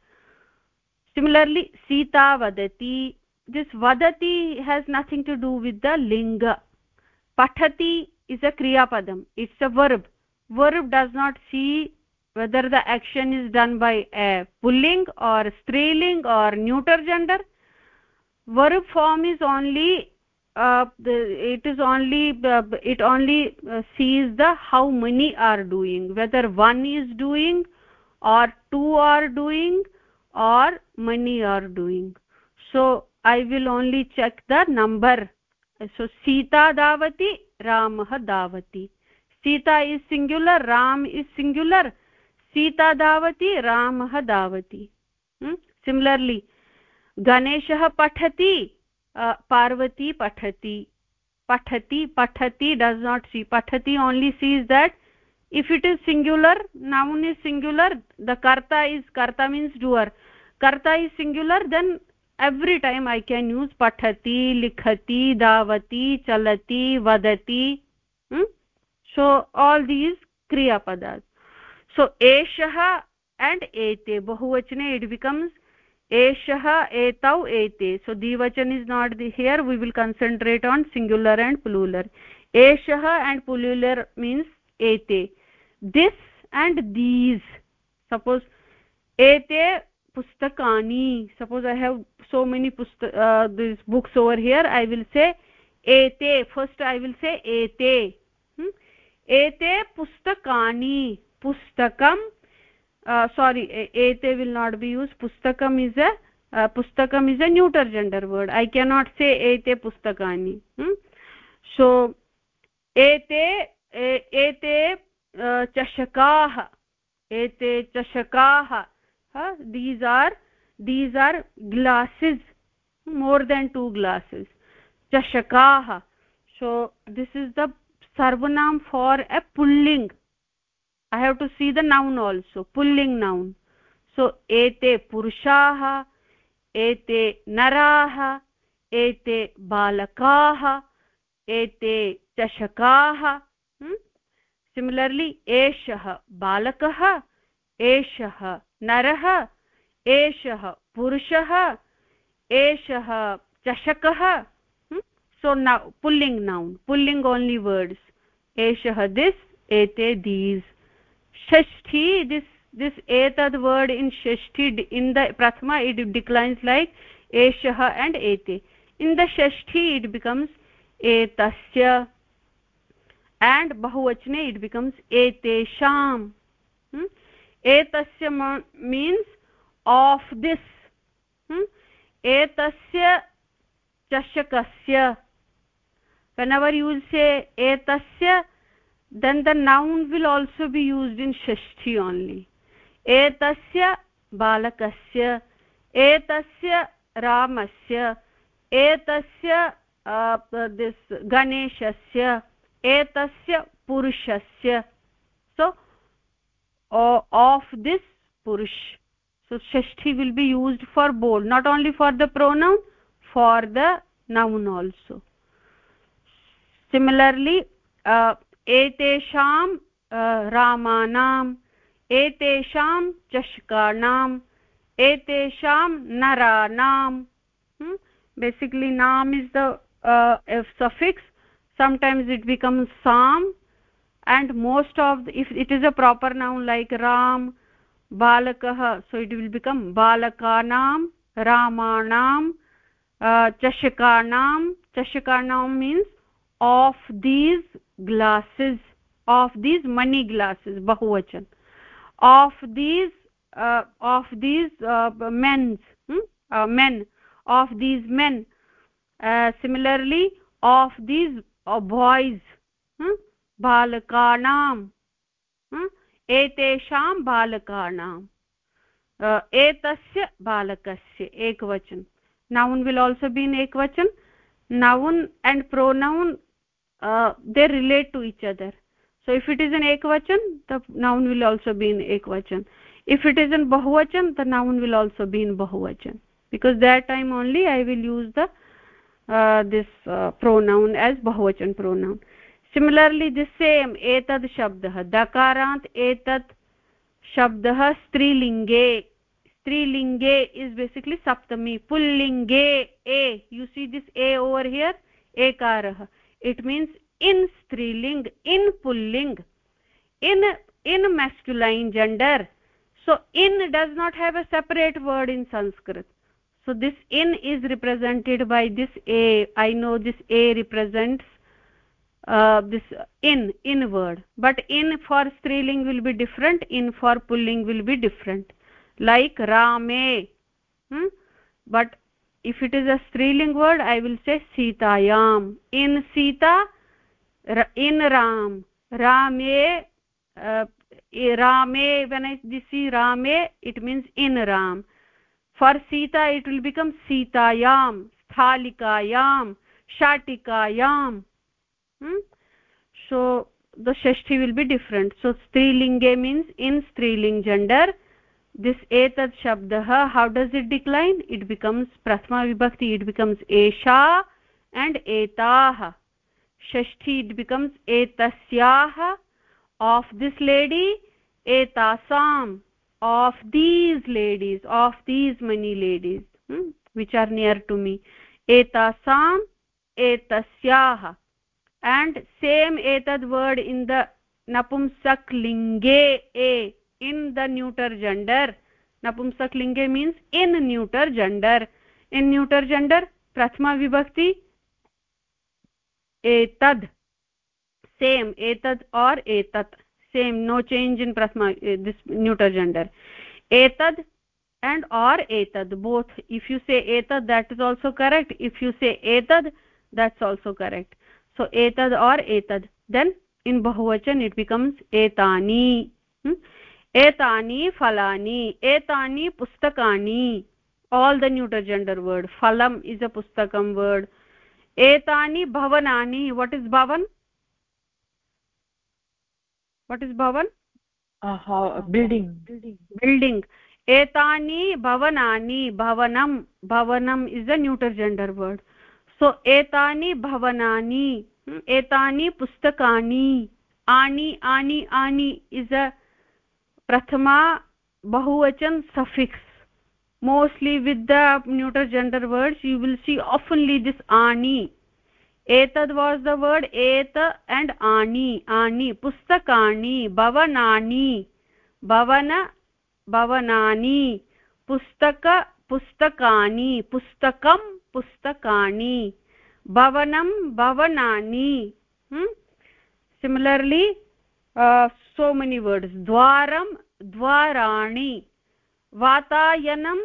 similarly sita vadati. This vadati has nothing to do with the linga. Pathati is a kriya padam it's a verb. Verb does not see whether the action is done by a pulling or striling or neuter gender. Verb form is only uh, the, it is only uh, it only uh, sees the how many are doing whether one is doing or two are doing or many are doing so i will only check the number so sita davati ramah davati sita is singular ram is singular sita davati ramah davati hmm? similarly ganeshah pathati uh, Parvati पठति। पठति पठति does not सी पठति see is that if it is singular noun is singular the कर्ता is कर्ता means doer कर्ता is singular then every time I can use पठति, लिखति धावति चलति, वदति। सो ऑल दीज क्रियापदा सो एषः एंड एते बहुवचने इट बिकम्स् एषः एतौ एते। So दिवचन् is not the here we will concentrate on singular and plural एषः एण्ड् पुलुलर् मीन्स् एते। दिस् एण्ड् दीस् सपोज् एते पुस्तकानि। Suppose I have so many पुस्त this books over here I will say एते। First I will say एते। एते पुस्तकानि। पुस्तकं सारी एते विल नॉट बी यूज़ पुस्तकम is a पुस्तकम is a gender word I I not say एते पुस्तकानि सो एते एते चषकाः एते चषकाः these are these are glasses more than two glasses चषकाः so this is the सर्वनाम् फार् अ पुल्लिङ्ग् i have to see the noun also, pulling noun. So, ete purushaah एते नराः एते बालकाः एते चषकाः सिमिलर्लि एषः बालकः एषः नरः एषः पुरुषः एषः चषकः सो नौ पुल्लिङ्ग् नौन् पुल्लिङ्ग् ओन्लि वर्ड्स् एषः दिस् एते these shashti this this etad word in shashti in the prathama it declines like eshah and ete in the shashti it becomes etasya and bahuvachane it becomes etesham hmm? etasya means of this hmm? etasya chashakasya whenever you will say etasya then the noun will also be used in shashti only. Etasya balakasya etasya ramasya etasya uh, this ganeshasya etasya purushasya. So uh, of this purush. So shashti will be used for both not only for the pronoun for the noun also. Similarly uh, एतेषां रामानाम् एतेषां चषकाणाम् एतेषां नराणां basically नाम is the suffix sometimes it becomes Saam and most of if it is a proper noun like Ram, बालकः so it will become बालकानां, रामाणां चषकाणां चषकाणां means of these glasses of these money glasses bahuvachan of these uh, of these uh, men hmm? uh, men of these men uh, similarly of these uh, boys hmm? balakanam etasya balakasya ekvachan noun will also be in ekvachan noun and pronoun uh, they relate to each other. So if it is in ekvachan the noun will also be in ekvachan. If it is in bahuvachan the noun will also be in bahuvachan. Because that time only i will use the uh, this uh, pronoun as bahuvachan pronoun. Similarly the same etad shabdah. Dakarant etat shabdah strilinge. Strilinge is basically saptami. Pullinge. A. You see this a over here? Ekarah it means in striling in pulling in in masculine gender. So in does not have a separate word in sanskrit. So this in is represented by this a. I know this a represents uh, this in in word. But in for striling will be different in for pulling will be different. Like rame hmm? but if it is a striling word i will say sitayam in sita in ram rame uh, rame when i see rame it means in ram for sita it will become sitayam sthalikayam shatikayam hmm? so the shashti will be different so strilinge means in striling gender this etat shabdah how does it decline it becomes prathama vibhakti it becomes esha and etah shashti it becomes etasyah of this lady etasam of these ladies of these many ladies hmm, which are near to me etasam etasyah and same etad word in the napumsak linge a in the neuter gender napumsak linge means in neuter gender in neuter gender prathama vibhakti etad same etad or etat same no change in prathama uh, this neuter gender etad and or etad both if you say etad that is also correct if you say etad that's also correct so etad or etad then in bahuvachan it becomes etani hmm? एतानि फलानि एतानि पुस्तकानि all the neuter gender word फलम् is a पुस्तकं word एतानि भवनानि what is भवन् what is भवन् बिल्डिङ्ग् बिल्डिङ्ग् एतानि भवनानि भवनं भवनम् is a neuter gender word so एतानि भवनानि एतानि पुस्तकानि आनि आनि आनि is a suffix mostly with the neuter gender words you will see oftenly this ani etad was the word et and ani ani pustakani bhavanani bhavana bhavanani pustaka pustakani pustakam pustakani bhavanam bhavanani hmm? similarly uh, so many words. Dwaram dwarani. Vatayanam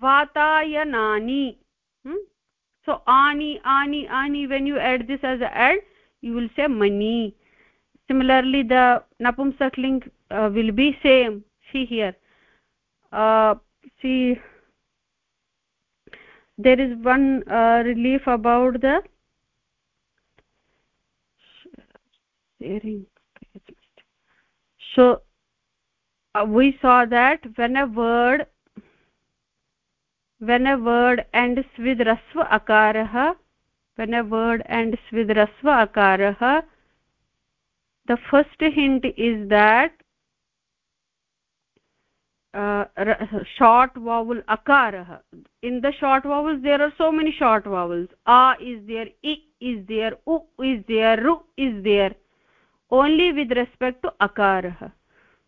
vatayanani. Hmm? so ani ani ani when you add this as a add you will say mani. Similarly the napumsakling uh, will be same. See here. Uh, see there is one uh, relief about the sharing so uh, we saw that when a word when a word ends with rasva akarah when a word ends with rasva akarah the first hint is that uh, short vowel akarah in the short vowels there are so many short vowels. A is there i is there u is there ru is there only with respect to akarah.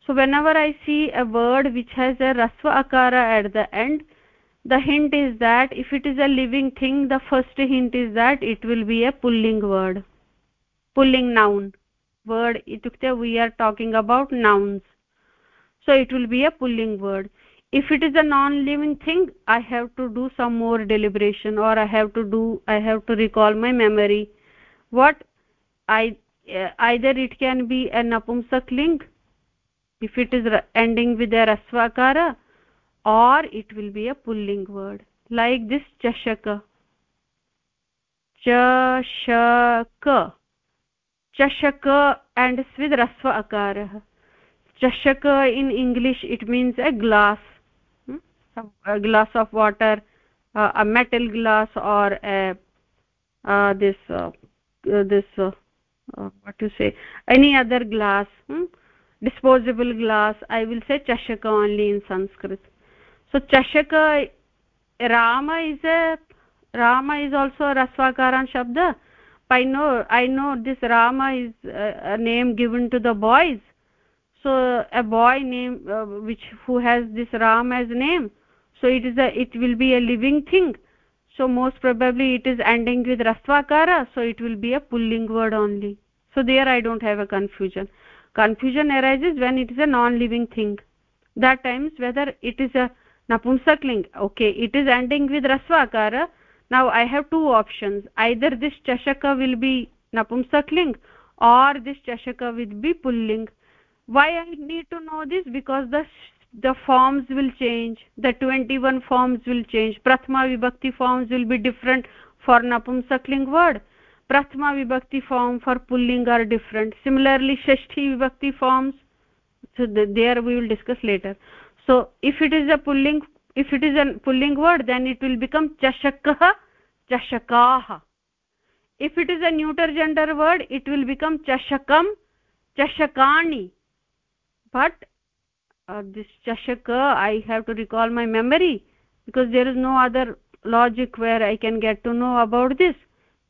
So whenever i see a word which has a rasva akara at the end the hint is that if it is a living thing the first hint is that it will be a pulling word pulling noun word. Itukte we are talking about nouns. So it will be a pulling word. If it is a non living thing i have to do some more deliberation or i have to do i have to recall my memory. What i either it can be a napumsak ling if it is ending with a rasvakara or it will be a pulling word like this chashaka chashaka chashaka and with rasva akarah chashaka in english it means a glass hmm? a glass of water uh, a metal glass or a uh, this uh, uh this uh, what to say any other glass hmm? disposable glass i will say chashaka only in sanskrit. So chashaka rama is a rama is also a rasvakaran shabda. I know i know this rama is a, a name given to the boys. So a boy name uh, which who has this ram as name. So it is a it will be a living thing so most probably it is ending with rasvakara so it will be a pulling word only. So there i don't have a confusion. Confusion arises when it is a non living thing. That times whether it is a napumsakling okay it is ending with rasvakara now i have two options. Either this chashaka will be napumsakling or this chashaka will be pulling. Why i need to know this? Because the the forms will change the 21 forms will change prathama vibhakti forms will be different for napumsakling word. Prathama vibhakti form for pulling are different. Similarly shashti vibhakti forms so the, there we will discuss later. So if it is a pulling if it is a pulling word then it will become chashakah chashakaah if it is a neuter gender word it will become chashakam chashakani. But uh, this chashaka i have to recall my memory because there is no other logic where i can get to know about this.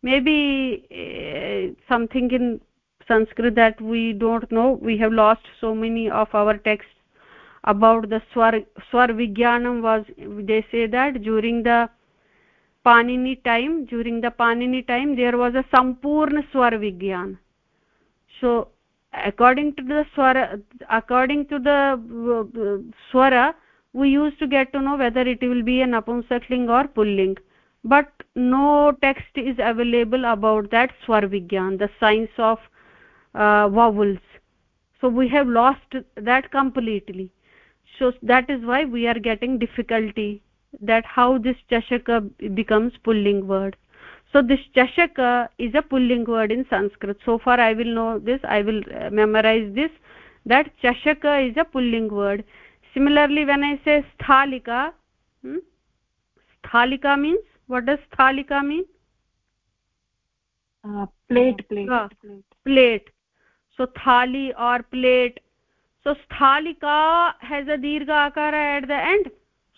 Maybe uh, something in sanskrit that we don't know. We have lost so many of our texts about the swar swar vigyanam was they say that during the panini time during the panini time there was a sampurna swar vigyan so according to the swara according to the swara we used to get to know whether it will be an apumsakling or pulling. But no text is available about that swar vigyan the science of uh, vowels. So we have lost that completely. So that is why we are getting difficulty that how this chashaka becomes pulling word so this chashaka is a pulling word in sanskrit. So far i will know this i will uh, memorize this that chashaka is a pulling word. Similarly when i say sthalika hmm? sthalika means what does sthalika mean? Uh, plate plate, uh, plate. Plate so thali or plate. So sthalika has a dirgha akara at the end.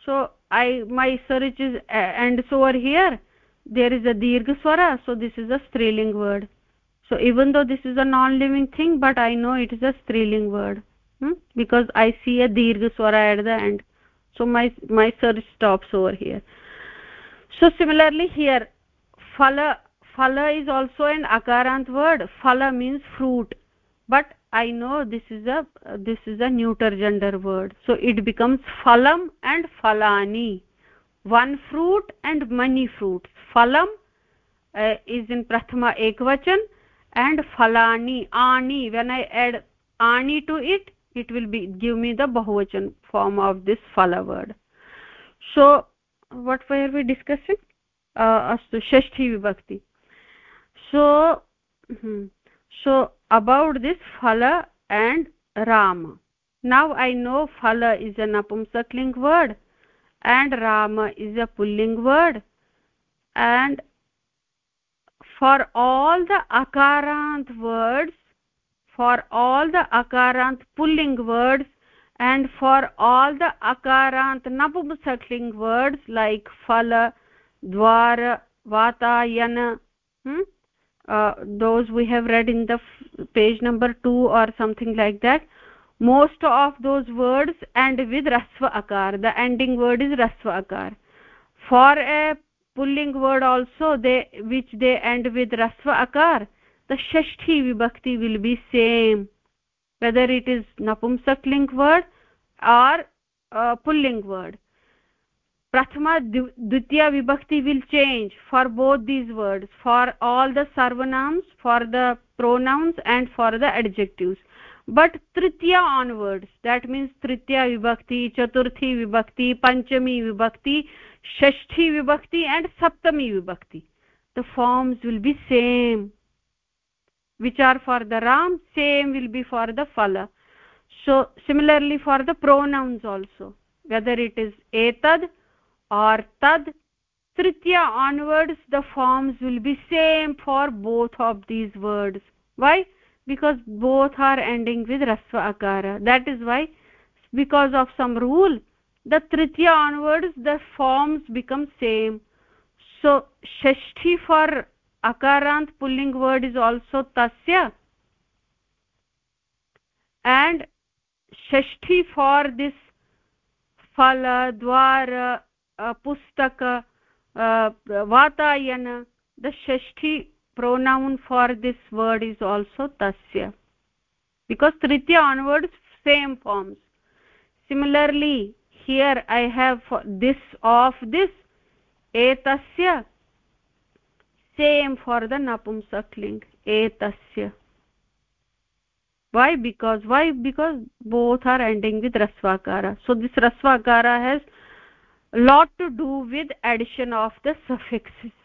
So i my search is and so over here there is a dirgha swara so this is a striling word. So even though this is a non living thing but i know it is a striling word hmm? because i see a dirgha swara at the end. So my my search stops over here. So similarly here phala phala is also an akarant word. Phala means fruit. But i know this is a this is a neuter gender word. So it becomes phalam and phalani one fruit and many fruits. Phalam uh, is in prathama ekvachan and phalani ani when i add ani to it it will be give me the bahuvachan form of this phala word. So what were we discussing? Uh, astu shashti vibhakti. So hmm, so about this phala and rama. Now i know phala is a napumsakling word and rama is a pulling word and for all the akarant words for all the akarant pulling words and for all the akarant napumsakling words like phala dwara vatayana hmm? uh, those we have read in the page number 2 or something like that most of those words end with rasva akar. The ending word is rasva akar. For a pulling word also they which they end with rasva akar the shashti vibhakti will be same. Whether it is napumsakling word or uh, pulling word. Prathama dvitiya vibhakti will change for both these words for all the sarvanams for the pronouns and for the adjectives but tritiya onwards that means tritiya vibhakti chaturthi vibhakti panchami vibhakti shashti vibhakti and saptami vibhakti. The forms will be same which are for the ram same will be for the phala. So similarly for the pronouns also whether it is etad or tad tritiya onwards the forms will be same for both of these words. Why because both are ending with rasva akara. That is why because of some rule the tritiya onwards the forms become same. So shashti for akarant pulling word is also tasya. And shashti for this phala dwara uh, pustaka uh, vatayana the shashti pronoun for this word is also tasya. Because tritiya onwards same forms. Similarly here i have this of this etasya same for the napumsakling etasya why? Because why? Because both are ending with rasvakara so this rasvakara has lot to do with addition of the suffixes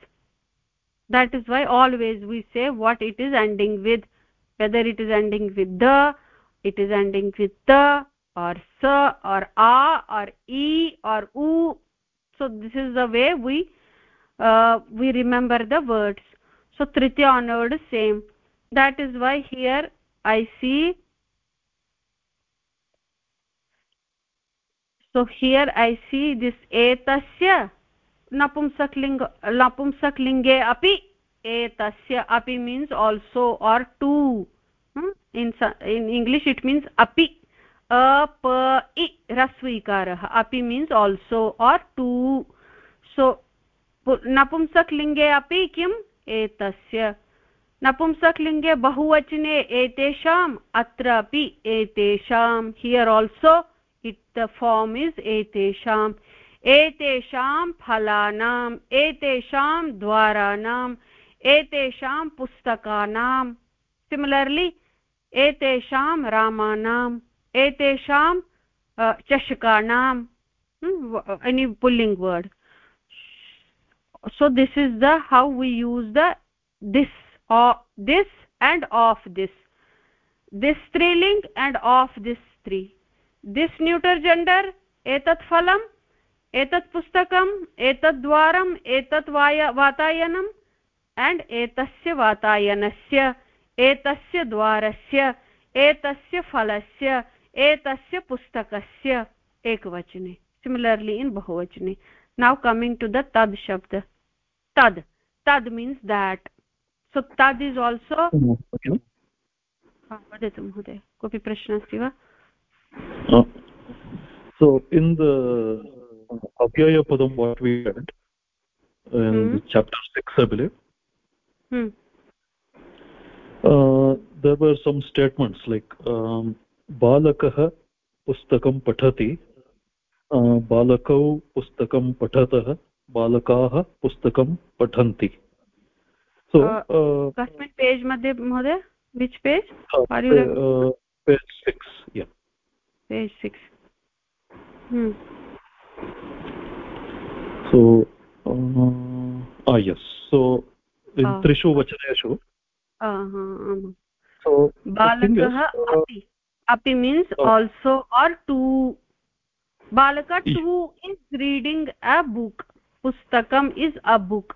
that is why always we say what it is ending with whether it is ending with the it is ending with the or sa or a or e or u. So this is the way we uh, we remember the words. So tritiya onward same. That is why here i see so here i see this etasya नपुंसकलिङ्ग नपुंसकलिङ्गे अपि एतस्य अपि means also or too in in English it means अपि, अप इ ह्रस्वीकारः अपि means also or too so नपुंसकलिङ्गे अपि किम्? एतस्य. नपुंसकलिङ्गे बहुवचने एतेषाम्, अत्र अपि एतेषां here also it the form is एतेषाम्. एतेषां फलानाम्, एतेषां द्वाराणाम् एतेषां पुस्तकानां सिमिलर्लि एतेषां रामानाम्, एतेषां चषकाणां any pulling word so this is the how we use the this this and of this this त्रीलिङ्ग् and of this त्री दिस् न्यूटर् जेण्डर् एतत् फलम् एतत् पुस्तकम् एतद् द्वारम् एतत् वाय वातायनम् एण्ड् एतस्य वातायनस्य एतस्य द्वारस्य एतस्य फलस्य एतस्य पुस्तकस्य एकवचने सिमिलर्लि इन् बहुवचने. नौ कमिङ्ग् टु द तद् शब्द तद् तद् मीन्स् देट् सो तद् इस् आल्सो वदतु महोदय कोऽपि प्रश्नः अस्ति वा? So in the avyaya padam what we read in hmm. chapter 6 i believe hmm. uh, there were some statements like um, balakah pustakam pathati बालकौ पुस्तकं पठतः बालकाः पुस्तकं पठन्ति सो कस्मिन् पेज् मध्ये महोदय which page page six page six so yes so त्रिषु वचनेषु बालकः अपि अपि मीन्स् आल्सो आर् टु बालक too is reading a book पुस्तकम् is a book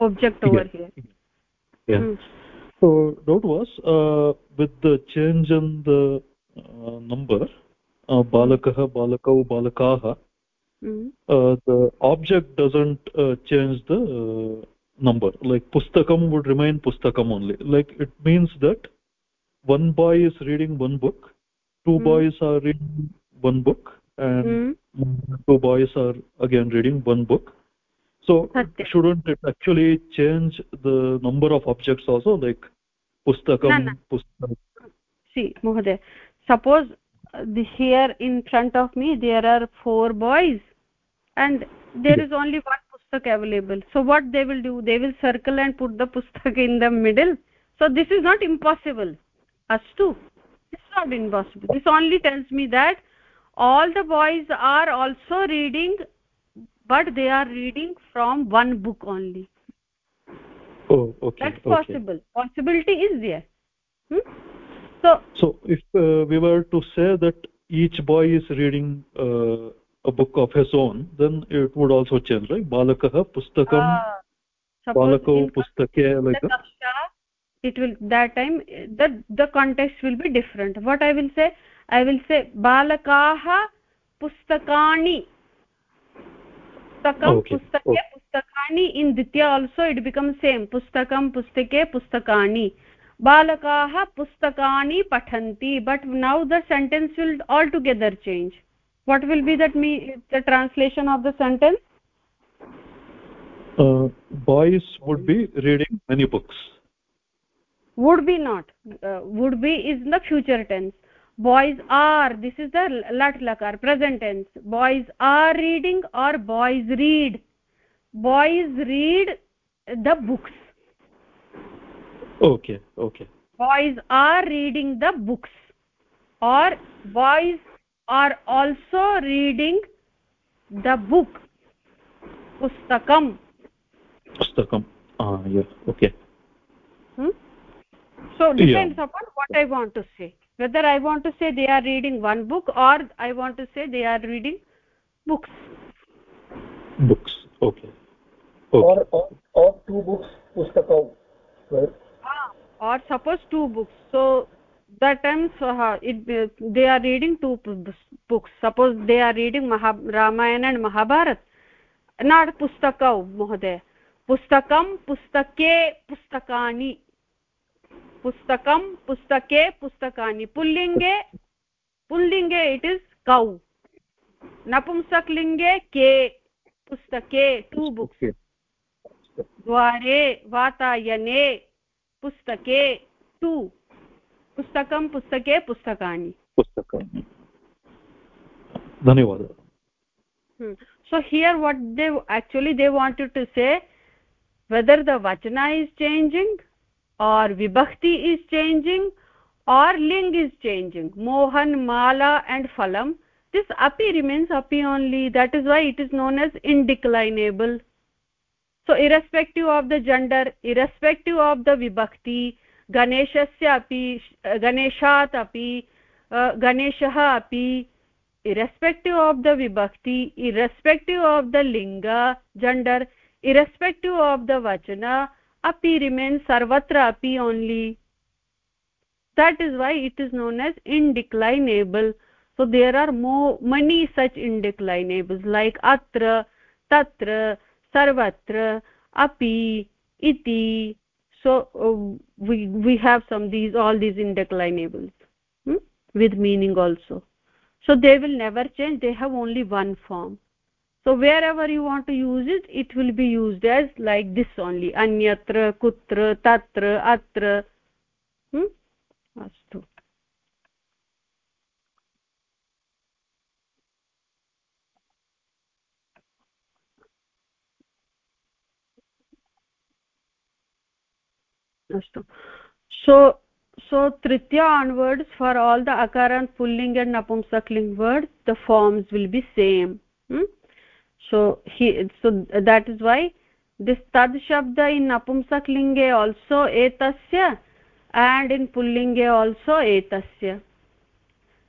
object over so that was with the change in the number बालकः बालकौ बालकाः uh, the object doesn't uh, change the uh, number like pustakam would remain pustakam only like it means that one boy is reading one book 2 mm-hmm. boys are reading one book and mm-hmm. two boys are again reading one book so Satya. shouldn't it actually change the number of objects also like pustakam no, no. pustakam see mohoday suppose uh, here in front of me there are four boys and there is only one pustak available. So what they will do? They will circle and put the pustak in the middle. So this is not impossible. Astu it's not impossible. This only tells me that all the boys are also reading but they are reading from one book only. Oh okay that's possible. Okay. possibility is there. Hmm? so so if uh, we were to say that each boy is reading uh, a book of his own then it would also change right balakah pustakam uh, balakau pustake like that it will that time the the context will be different what i will say i will say balakaah pustakani pustakam okay. pustake okay. pustakani in ditya also it becomes same pustakam pustake pustakani balakaah pustakani pathanti but now the sentence will altogether change what will be that me the translation of the sentence? Uh, boys would be reading many books. Would be not. Uh, would be is in the future tense. Boys are this is the lat lakar present tense. Boys are reading or boys read? Boys read the books. Okay okay. Boys are reading the books. Or boys are also reading the book pustakam. Pustakam. Ah yeah okay. Hmm? so depends yeah. upon what i want to say. Whether i want to say they are reading one book or i want to say they are reading books. Books. Okay, okay. Or, or or two books pustakam. Right ah, or suppose two books. So that time uh, it, they are reading two books suppose they are reading Maha, ramayana and mahabharat not pustakau mohoday pustakam pustake pustakani पुस्तकं पुस्तके पुस्तकानि पुल्लिङ्गे पुल्लिङ्गे it is कौ नपुंसकलिङ्गे के पुस्तके to books द्वारे वातायने पुस्तके to पुस्तकं पुस्तके पुस्तकानि पुस्तकानि धन्यवादः so here what they actually they wanted to say whether the vachana is changing or vibhakti is changing or ling is changing mohan mala and phalam this api remains api only that is why it is known as indeclinable so irrespective of the gender irrespective of the vibhakti गणेशस्य अपि, गणेशात् अपि गणेशः अपि irrespective of the विभक्ति irrespective of the लिङ्ग gender irrespective of the वचन, अपि remain सर्वत्र अपि only that is why it is known as indeclinable so there are mo many such indeclinables like अत्र तत्र सर्वत्र अपि इति so uh, we we have some these all these indeclinables hmm? with meaning also. So they will never change. They have only one form. So wherever you want to use it it will be used as like this only. Anyatra kutra tatra atra hmm astu astu so so tritya onwards for all the akaran pulling and napumsakling words the forms will be same. Hmm? so he so that is why this tad shabda in napumsaklinge also etasya and in pullinge also etasya.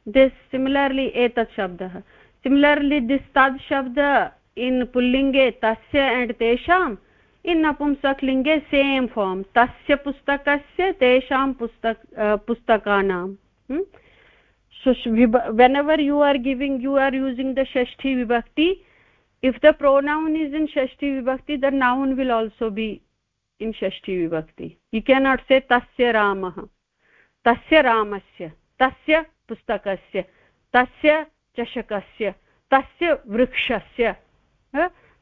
This similarly etat shabdah similarly this tad shabda in pullinge tasya and tesham in नपुंसकलिङ्गे same form तस्य पुस्तकस्य तेषां पुस्तक पुस्तकानां whenever you are giving you are using the षष्ठी विभक्ति if the pronoun is in shashti vibhakti the noun will also be in shashti vibhakti you cannot say tasya ramah tasya ramasya tasya pustakasya tasya chashakasya tasya vrikshasya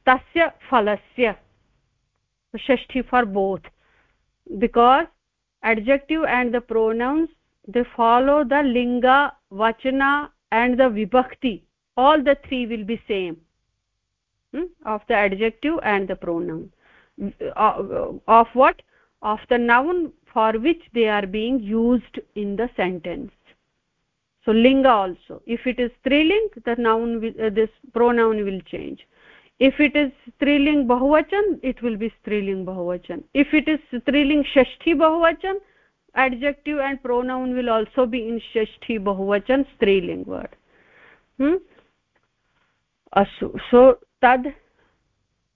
tasya phalasya shashti for both. Because adjective and the pronouns they follow the linga vachana and the vibhakti. All the three will be same. Hmm? of the adjective and the pronoun. Uh, of what? Of the noun for which they are being used in the sentence. So linga also. If it is striling the noun uh, this pronoun will change if it is striling bahuvachan it will be striling bahuvachan if it is striling shashti bahuvachan adjective and pronoun will also be in shashti bahuvachan striling word hmm asu so tad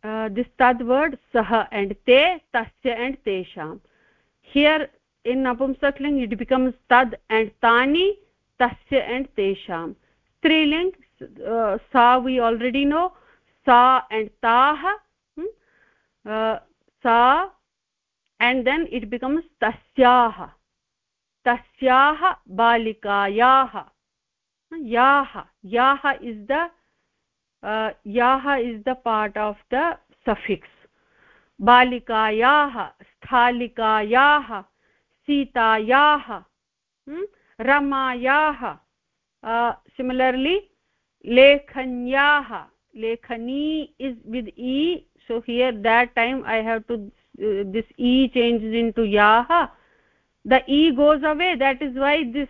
uh, this tad word sah and te tasya and tesham here in napumsakling it becomes tad and tani tasya and tesham striling uh, sa we already know hmm? uh, sa and then it becomes tasyah tasyah balikayah yah yah is the uh, yah is the part of the suffix बालिकायाः स्थालिकायाः सीतायाः रमायाः similarly लेखन्याः lekhani is with e. So here that time i have to uh, this e changes into yah the e goes away. That is why this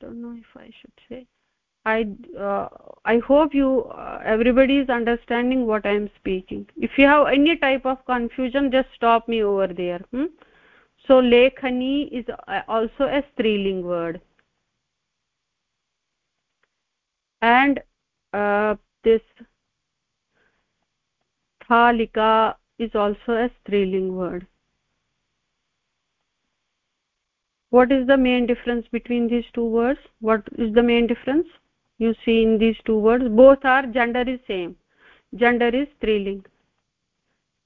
don't know if i should say. I uh, i hope you uh, everybody is understanding what i am speaking. If you have any type of confusion just stop me over there hmm? so lekhani is uh, also a striling word. And Uh, this thalika is also a striling word. What is the main difference between these two words? What is the main difference? You see in these two words both are gender is same. Gender is striling.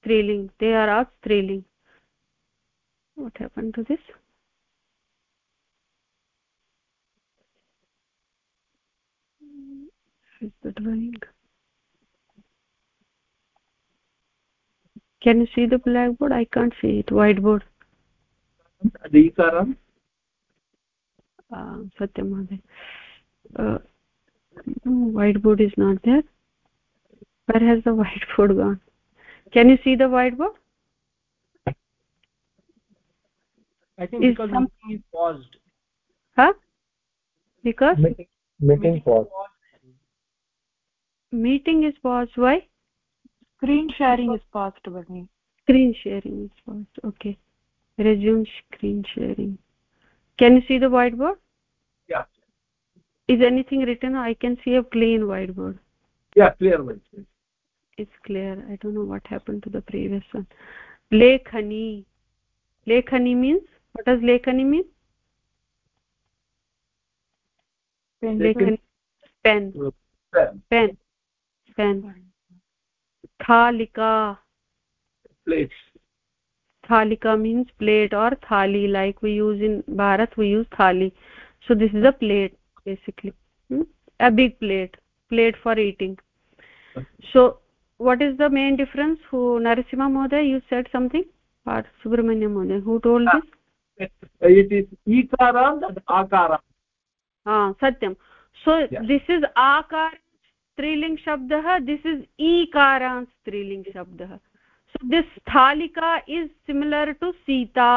Striling. They are all striling. What happened to this is the drawing. Can you see the blackboard? I can't see it. Whiteboard. Adhikaram uh, satyam uh, whiteboard is not there. Where has the whiteboard gone? Can you see the whiteboard? I think is because some... meeting is paused. Huh? Because? Meeting, meeting paused meeting is paused. Why? Screen sharing is paused Bhavani. screen sharing is paused okay. Resume screen sharing. Can you see the whiteboard yeah. Is anything written? I can see a plain whiteboard yeah clear whiteboard it's clear. I don't know what happened to the previous one. Lekhani. Lekhani means? What does lekhani mean? Pen. Lekhani. Pen. Pen. Pen pen स्थालिका स्थालिका means plate or thali like we use in Bharat we use thali so this is a plate basically a big plate plate for eating so what is the main difference who Narasimha महोदय you said something or Subrahmanyam महोदय who told सत्यं so this is आकार स्त्रीलिङ्ग् शब्दः this is ईकारान् स्त्रीलिङ्ग् शब्दः. So this स्थालिका is similar to Sita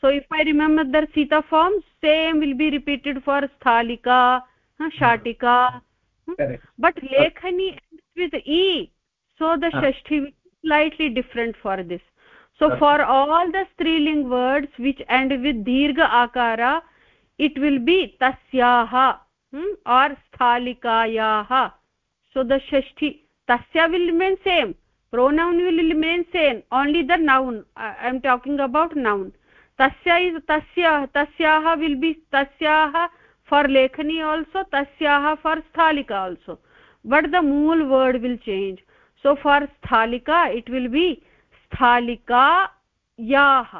so if I remember the Sita form same will be repeated for स्थालिका शाटिका but लेखनी with ई so the Shashthi slightly different for this so for all the स्त्रीलिङ्ग् words which end with दीर्घ आकार it will be तस्याः और स्थालिकायाः सुदषष्ठी। तस्य will mean same pronoun will mean same only the noun I am talking about noun तस्य is तस्य तस्याः विल् बि तस्याः फार् लेखनी आल्सो तस्याः फार् स्थालिका आल्सो बट द मूल word will change so for स्थालिका it will be स्थालिकायाः.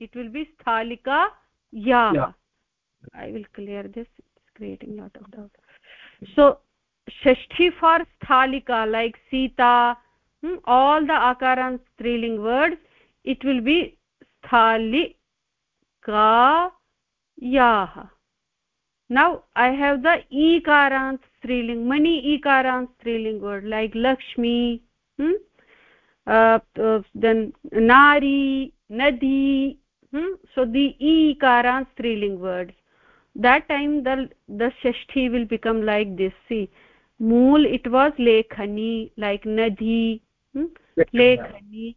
It will be स्थालिका याः I will clear this creating lot of doubt so shashti for sthalika like sita hmm, all the akaran striling words it will be sthali ka yah now i have the ekarant striling many ekarant striling word like lakshmi hmm? uh, uh, then nari nadi hmm? so the ekarant striling words that time the the shashti will become like this. See mool it was lekhani like nadi hmm? lekhani.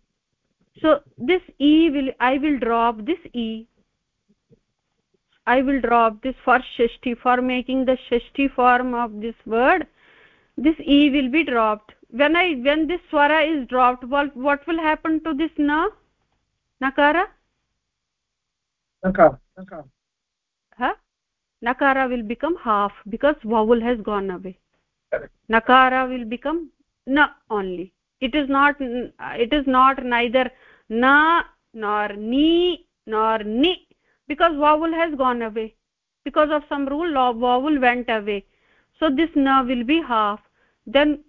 So this e will i will drop this e. I will drop this for shashti for making the shashti form of this word. This e will be dropped. When i when this swara is dropped what what will happen to this na? Nakara? Nakara nakara. Huh nakara will become half because vowel has gone away. Nakara will become na only. It is not it is not neither na nor ni nor ni because vowel has gone away. Because of some rule vowel went away. So this na will be half. Then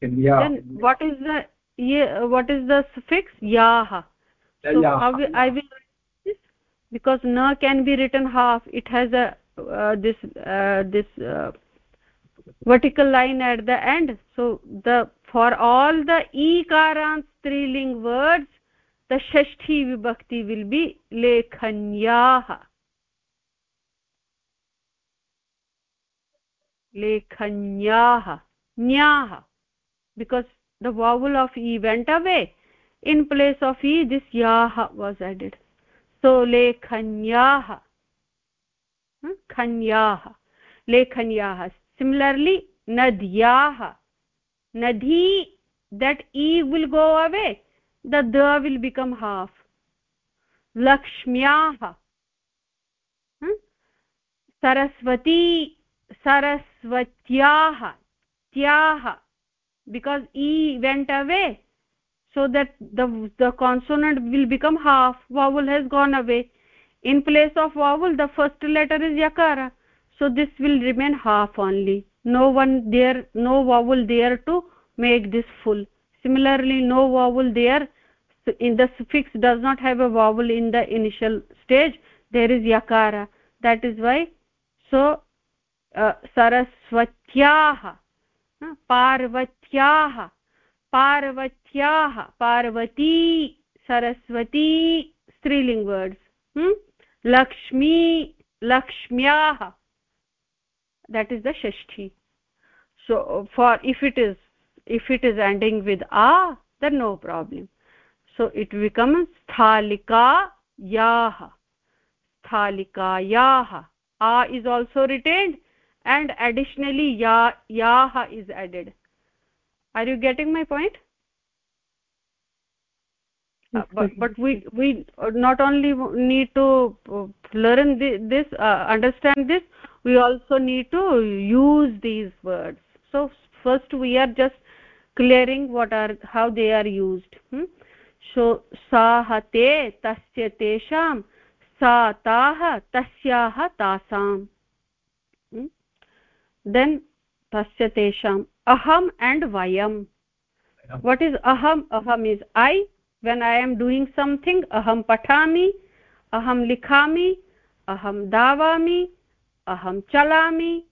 yeah. then what is the yeah, what is the suffix? Yah so yeah. will, i will because na can be written half. It has a uh, this uh, this uh, vertical line at the end. So the for all the ikarant striling words the shashti vibhakti will be lekhanyah lekhanyah nyah because the vowel of e went away. In place of e this yah was added hmm? khanyah lekhanyah similarly nadyah nadhi that e will go away the the will become half lakshmyah hmm? saraswati saraswatyah tyah because e went away so that the the consonant will become half vowel has gone away. In place of vowel the first letter is yakara. So this will remain half only. No one there no vowel there to make this full. Similarly no vowel there in the suffix does not have a vowel in the initial stage there is yakara. That is why so uh, saraswatyah parvatyah parvat पार्वत्याः पार्वती सरस्वती स्त्रीलिङ्ग् words Lakshmi लक्ष्म्याः shashti so for if it is if it is ending with a then no problem so it becomes sthalika yah sthalika yah a is also retained and additionally ya yah is added are you getting my point uh, but, but we we not only need to uh, learn this uh, understand this we also need to use these words. So first we are just clearing what are how they are used. Hmm? so saah te tasya tesham sa taah tasyah tasam. Hmm? then tasya tesham aham and vayam. What is aham? Aham is i when i am doing something aham pathami aham likhami aham davami aham chalami.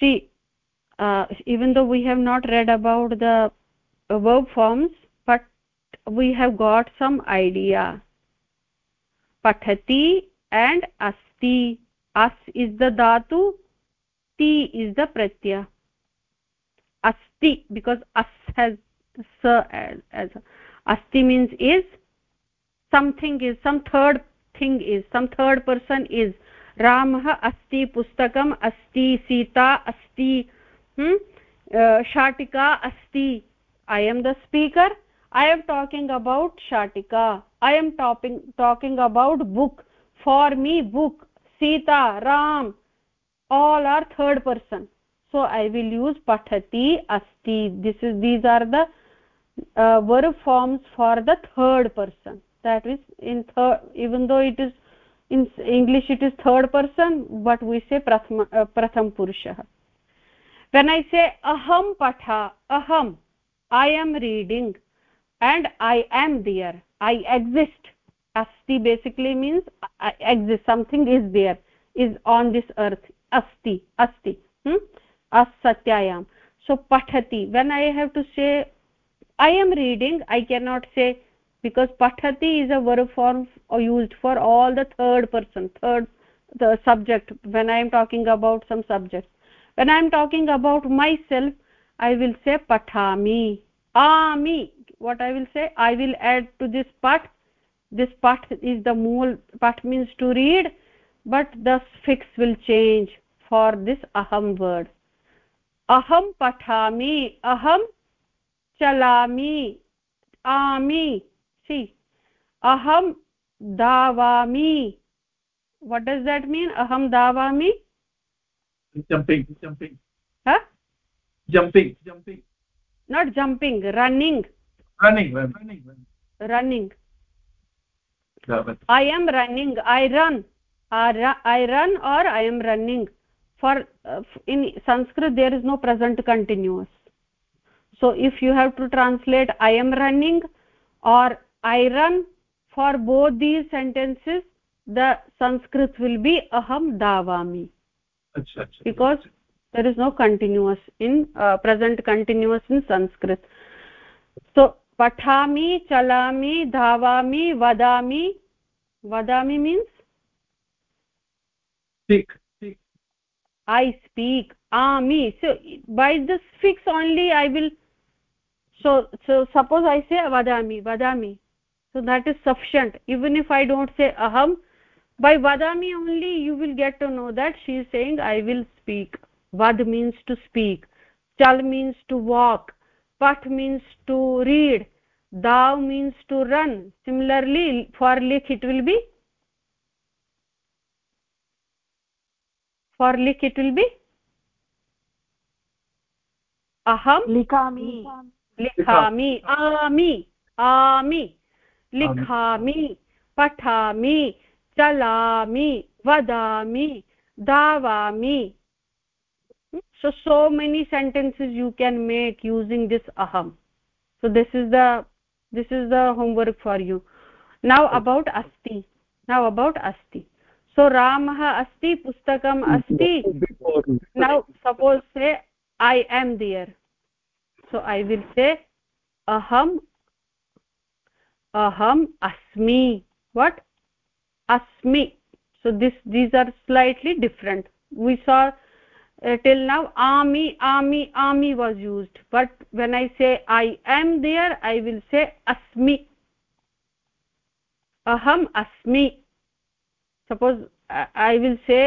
See uh, even though we have not read about the verb forms but we have got some idea. Pathati and asti. As is the dhatu ti is the pratyaya asti because as has sa as, as asti means is something is some third thing is some third person is. Ramah asti pustakam asti sita asti hmm? uh, shatika asti. I am the speaker. I am talking about shatika. I am talking talking about book. For me book sita ram all are third person so i will use pathati asti. This is these are the uh, verb forms for the third person. That is in third even though it is in english it is third person but we say pratham uh, pratham purushah. When i say aham patha aham i am reading and i am there. I exist. Asti basically means I exist. Something is there is on this earth. Asti asti. Hmm? As satyayam so pathati. When i have to say i am reading i cannot say because pathati is a verb form used for all the third person third the subject. When i am talking about some subject. When i am talking about myself i will say pathami. Ami. What i will say? I will add to this path. This path is the mool path means to read but the fix will change for this aham word अहं पठामि अहं चलामि आमि सि अहं धावामि what does that mean अहं धावामि jumping jumping jumping jumping not jumping running running running I am running I run I run or I am running for uh, in sanskrit there is no present continuous so if you have to translate i am running or i run for both these sentences the sanskrit will be aham davami achha, achha. because there is no continuous in uh, present continuous in sanskrit so pathami chalami dhavami vadami vadami means speak i speak ah me. So by this fix only i will so so suppose i say vadami vadami so that is sufficient. Even if i don't say aham by vadami only you will get to know that she is saying i will speak. Vad means to speak chal means to walk pat means to read dav means to run. Similarly for lik it will be for lik it will be aham likami लिखामि आमि आमि लिखामि पठामि चलामि वदामि धावामि so so many sentences you can make using this aham so this is the this is the homework for you now about asti now about asti so रामः अस्ति पुस्तकम् अस्ति now suppose say I am there so I will say अहम् अहम् अस्मि what अस्मि so this these are slightly different we saw till now आमि आमि आमि was used but when I say I am there I will say अस्मि अहम् अस्मि सपोज् ऐ विल् से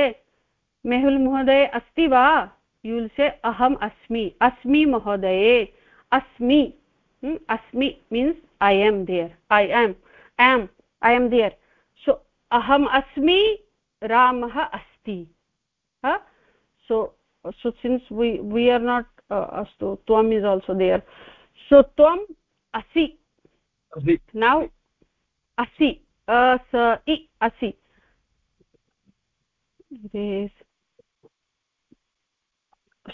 मेहुल् महोदय अस्ति वा यु विल् से अहम् अस्मि अस्मि महोदये अस्मि अस्मि means I am there I am am I am there so अहम् अस्मि रामः अस्ति सो so since we we are not uh, astu tvam is also there. So tvam asi. Asi. Now asi. Uh, sa this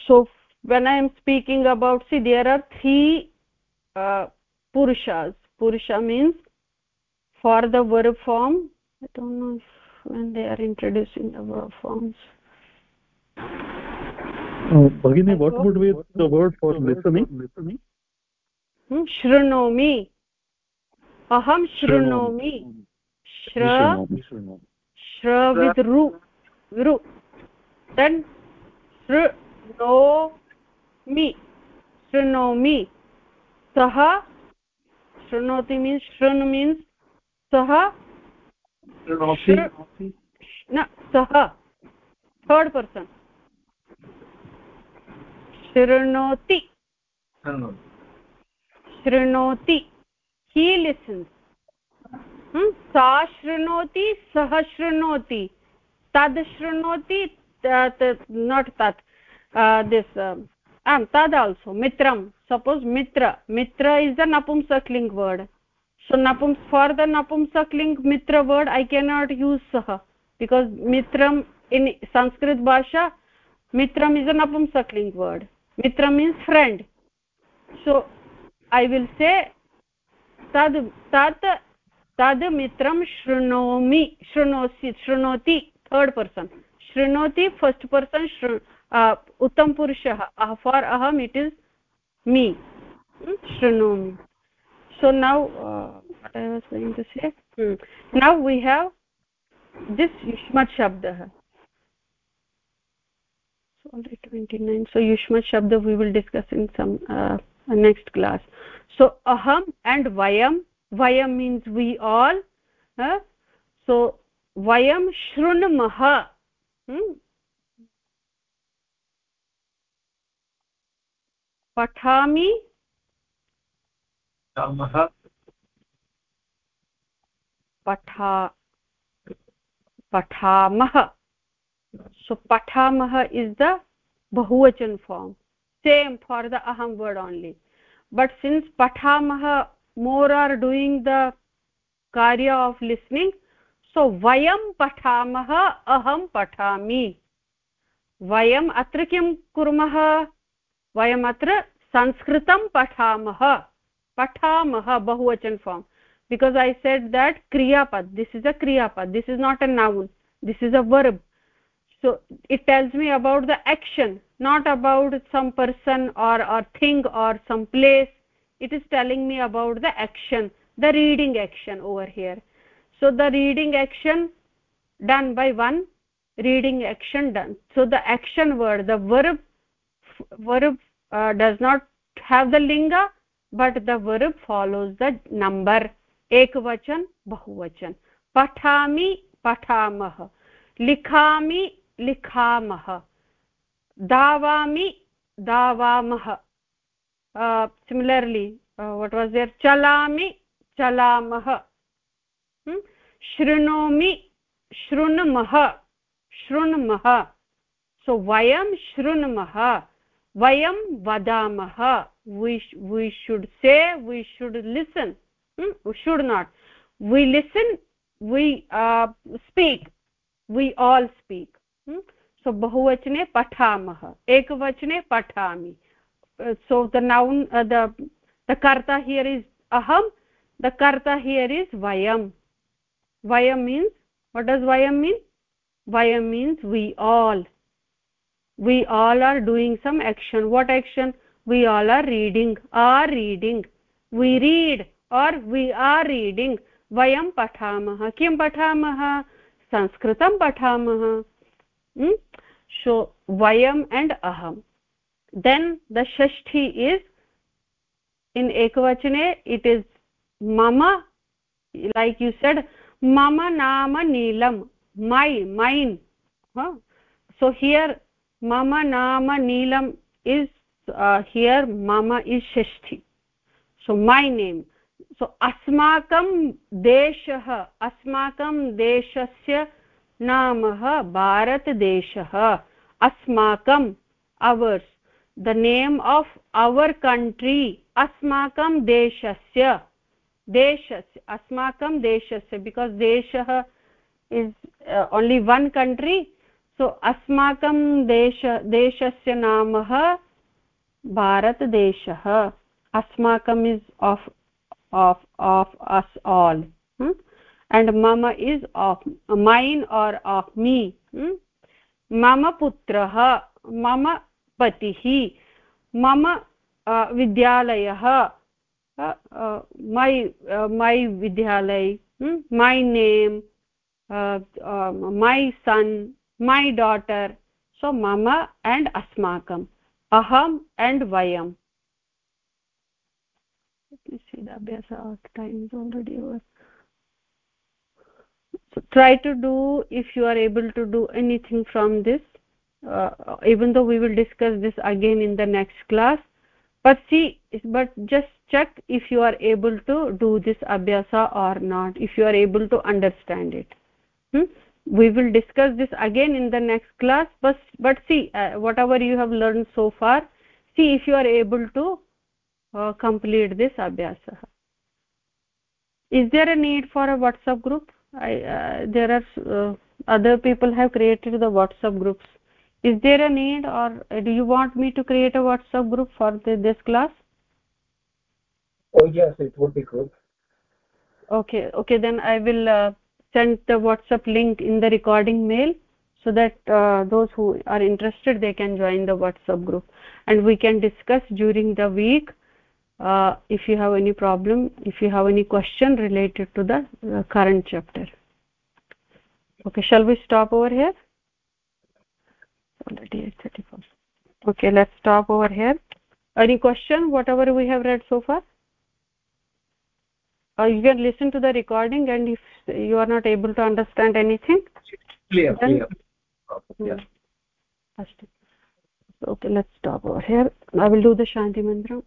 so when i am speaking about see there are three uh, purushas. Purusha means for the verb form. I don't know if when they are introducing the verb forms. Uh, Bhagini, what would be the word for listening? Hmm, shrunomi. Aham shrunomi. Shra shra with ru then shru शृणोमि शृणोमि सः शृणोति means शृण् means सः न सः third person शृणोति शृणोति ही लिसन्स् सा शृणोति सः शृणोति तद् शृणोति नाट् तत् दिस् आम् तद् आल्सो मित्रं सपोज् मित्र मित्र इस् द नपुंसक्लिङ्ग् वर्ड् सो नपुं फार् द नपुंसक्लिङ्ग् मित्र word I can not use सः बिकास् मित्रम् इन् संस्कृत भाषा मित्रम् इस् अ नपुंसक्लिङ्ग् word Mitra means friend so I will say तद् तत् तद् मित्रं शृणोमि शृणोसि शृणोति third person shrinoti first person shrun उत्तमपुरुषः फार् अहम् इट् इस् मी शृणोमि so now uh, what i was going to say hmm. now we have this yushmat shabda so already 29 so yushmat shabda we will discuss in some uh, next class so aham and vayam vayam means we all uh, so वयं शृण्मः। पठामि। पठामः। So पठामः। Is the बहुवचन form same for the अहम् word only but since पठामः more are doing the कार्य of listening so वयं पठामः अहं पठामि वयम् अत्र किं कुर्मः वयमत्र संस्कृतं पठामः पठामः बहुवचन form because I said that क्रियापद् this is a क्रियापद् this is not a noun this is a verb so it tells me about the action not about some person or or thing or some place it is telling me about the action the reading action over here so the reading action done by one reading action done so the action word the verb verb uh, does not have the linga but the verb follows the number ekvachan bahuvachan pathami pathamah likhami likhamah davami davamah uh, similarly uh, what was there chalami chalamah शृणोमि शृण्मः शृण्मः सो वयं शृण्मः वयं वदामः। We should say we should listen should not we listen we speak we all speak so बहुवचने पठामः। एकवचने पठामि। So the noun the कर्ता हियर् इस् अहं द कर्ता हियर् इस् वयम् vayam means what does vayam mean vayam means we all we all are doing some action what action we all are reading are reading we read or we are reading vayam pathamah kim pathamah sanskritam pathamah hmm? so vayam and aham then the shashti is in ekvachane it is mama like you said neelam my mine huh? so here mama nama neelam is uh, here mama is shashti so my name so अस्माकं देशः अस्माकं देशस्य नामः भारतदेशः अस्माकम् ours the name of our country अस्माकं देशस्य देशस्य अस्माकं देशस्य deshah is uh, only one country सो अस्माकं देश देशस्य नाम भारतदेशः। अस्माकम् is of of of us all and मम is of mine or of me मम पुत्रः मम पतिः मम विद्यालयः Uh, uh, my uh, my vidyalay hmm? my name um, my son my daughter. So mama and asmakam aham and vayam. Let me see the abhyasa time is already over. Try to do if you are able to do anything from this even though we will discuss this again in the next class but see but just check if you are able to do this abhyasa or not if you are able to understand it. Hmm? we will discuss this again in the next class but but see uh, whatever you have learned so far see if you are able to uh, complete this abhyasa. Is there a need for a whatsapp group? I, uh, there are uh, other people have created the whatsapp groups is there a need or do you want me to create a whatsapp group for the, this class? Oh yes it would be good. Okay okay then i will uh, send the whatsapp link in the recording mail so that uh, those who are interested they can join the whatsapp group. And we can discuss during the week uh, if you have any problem if you have any question related to the uh, current chapter. Okay shall we stop over here already 8:34 okay let's stop over here any question whatever we have read so far uh, you can listen to the recording and if you are not able to understand anything clear then, clear yeah okay let's stop over here i will do the shanti mantra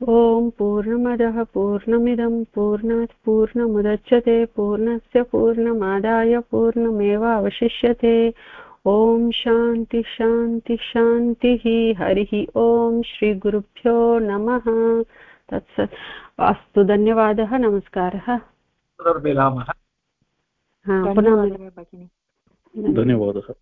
ॐ पूर्णमदः पूर्णमिदं पूर्णात् पूर्णमुदच्छते पूर्णस्य पूर्णमादाय पूर्णमेवावशिष्यते ॐ शान्ति शान्ति शान्तिः हरिः ॐ श्रीगुरुभ्यो नमः। तत्सत् अस्तु धन्यवादः नमस्कारः। पुनर्मिलामः। पुनः धन्यवादः। धन्यवादः।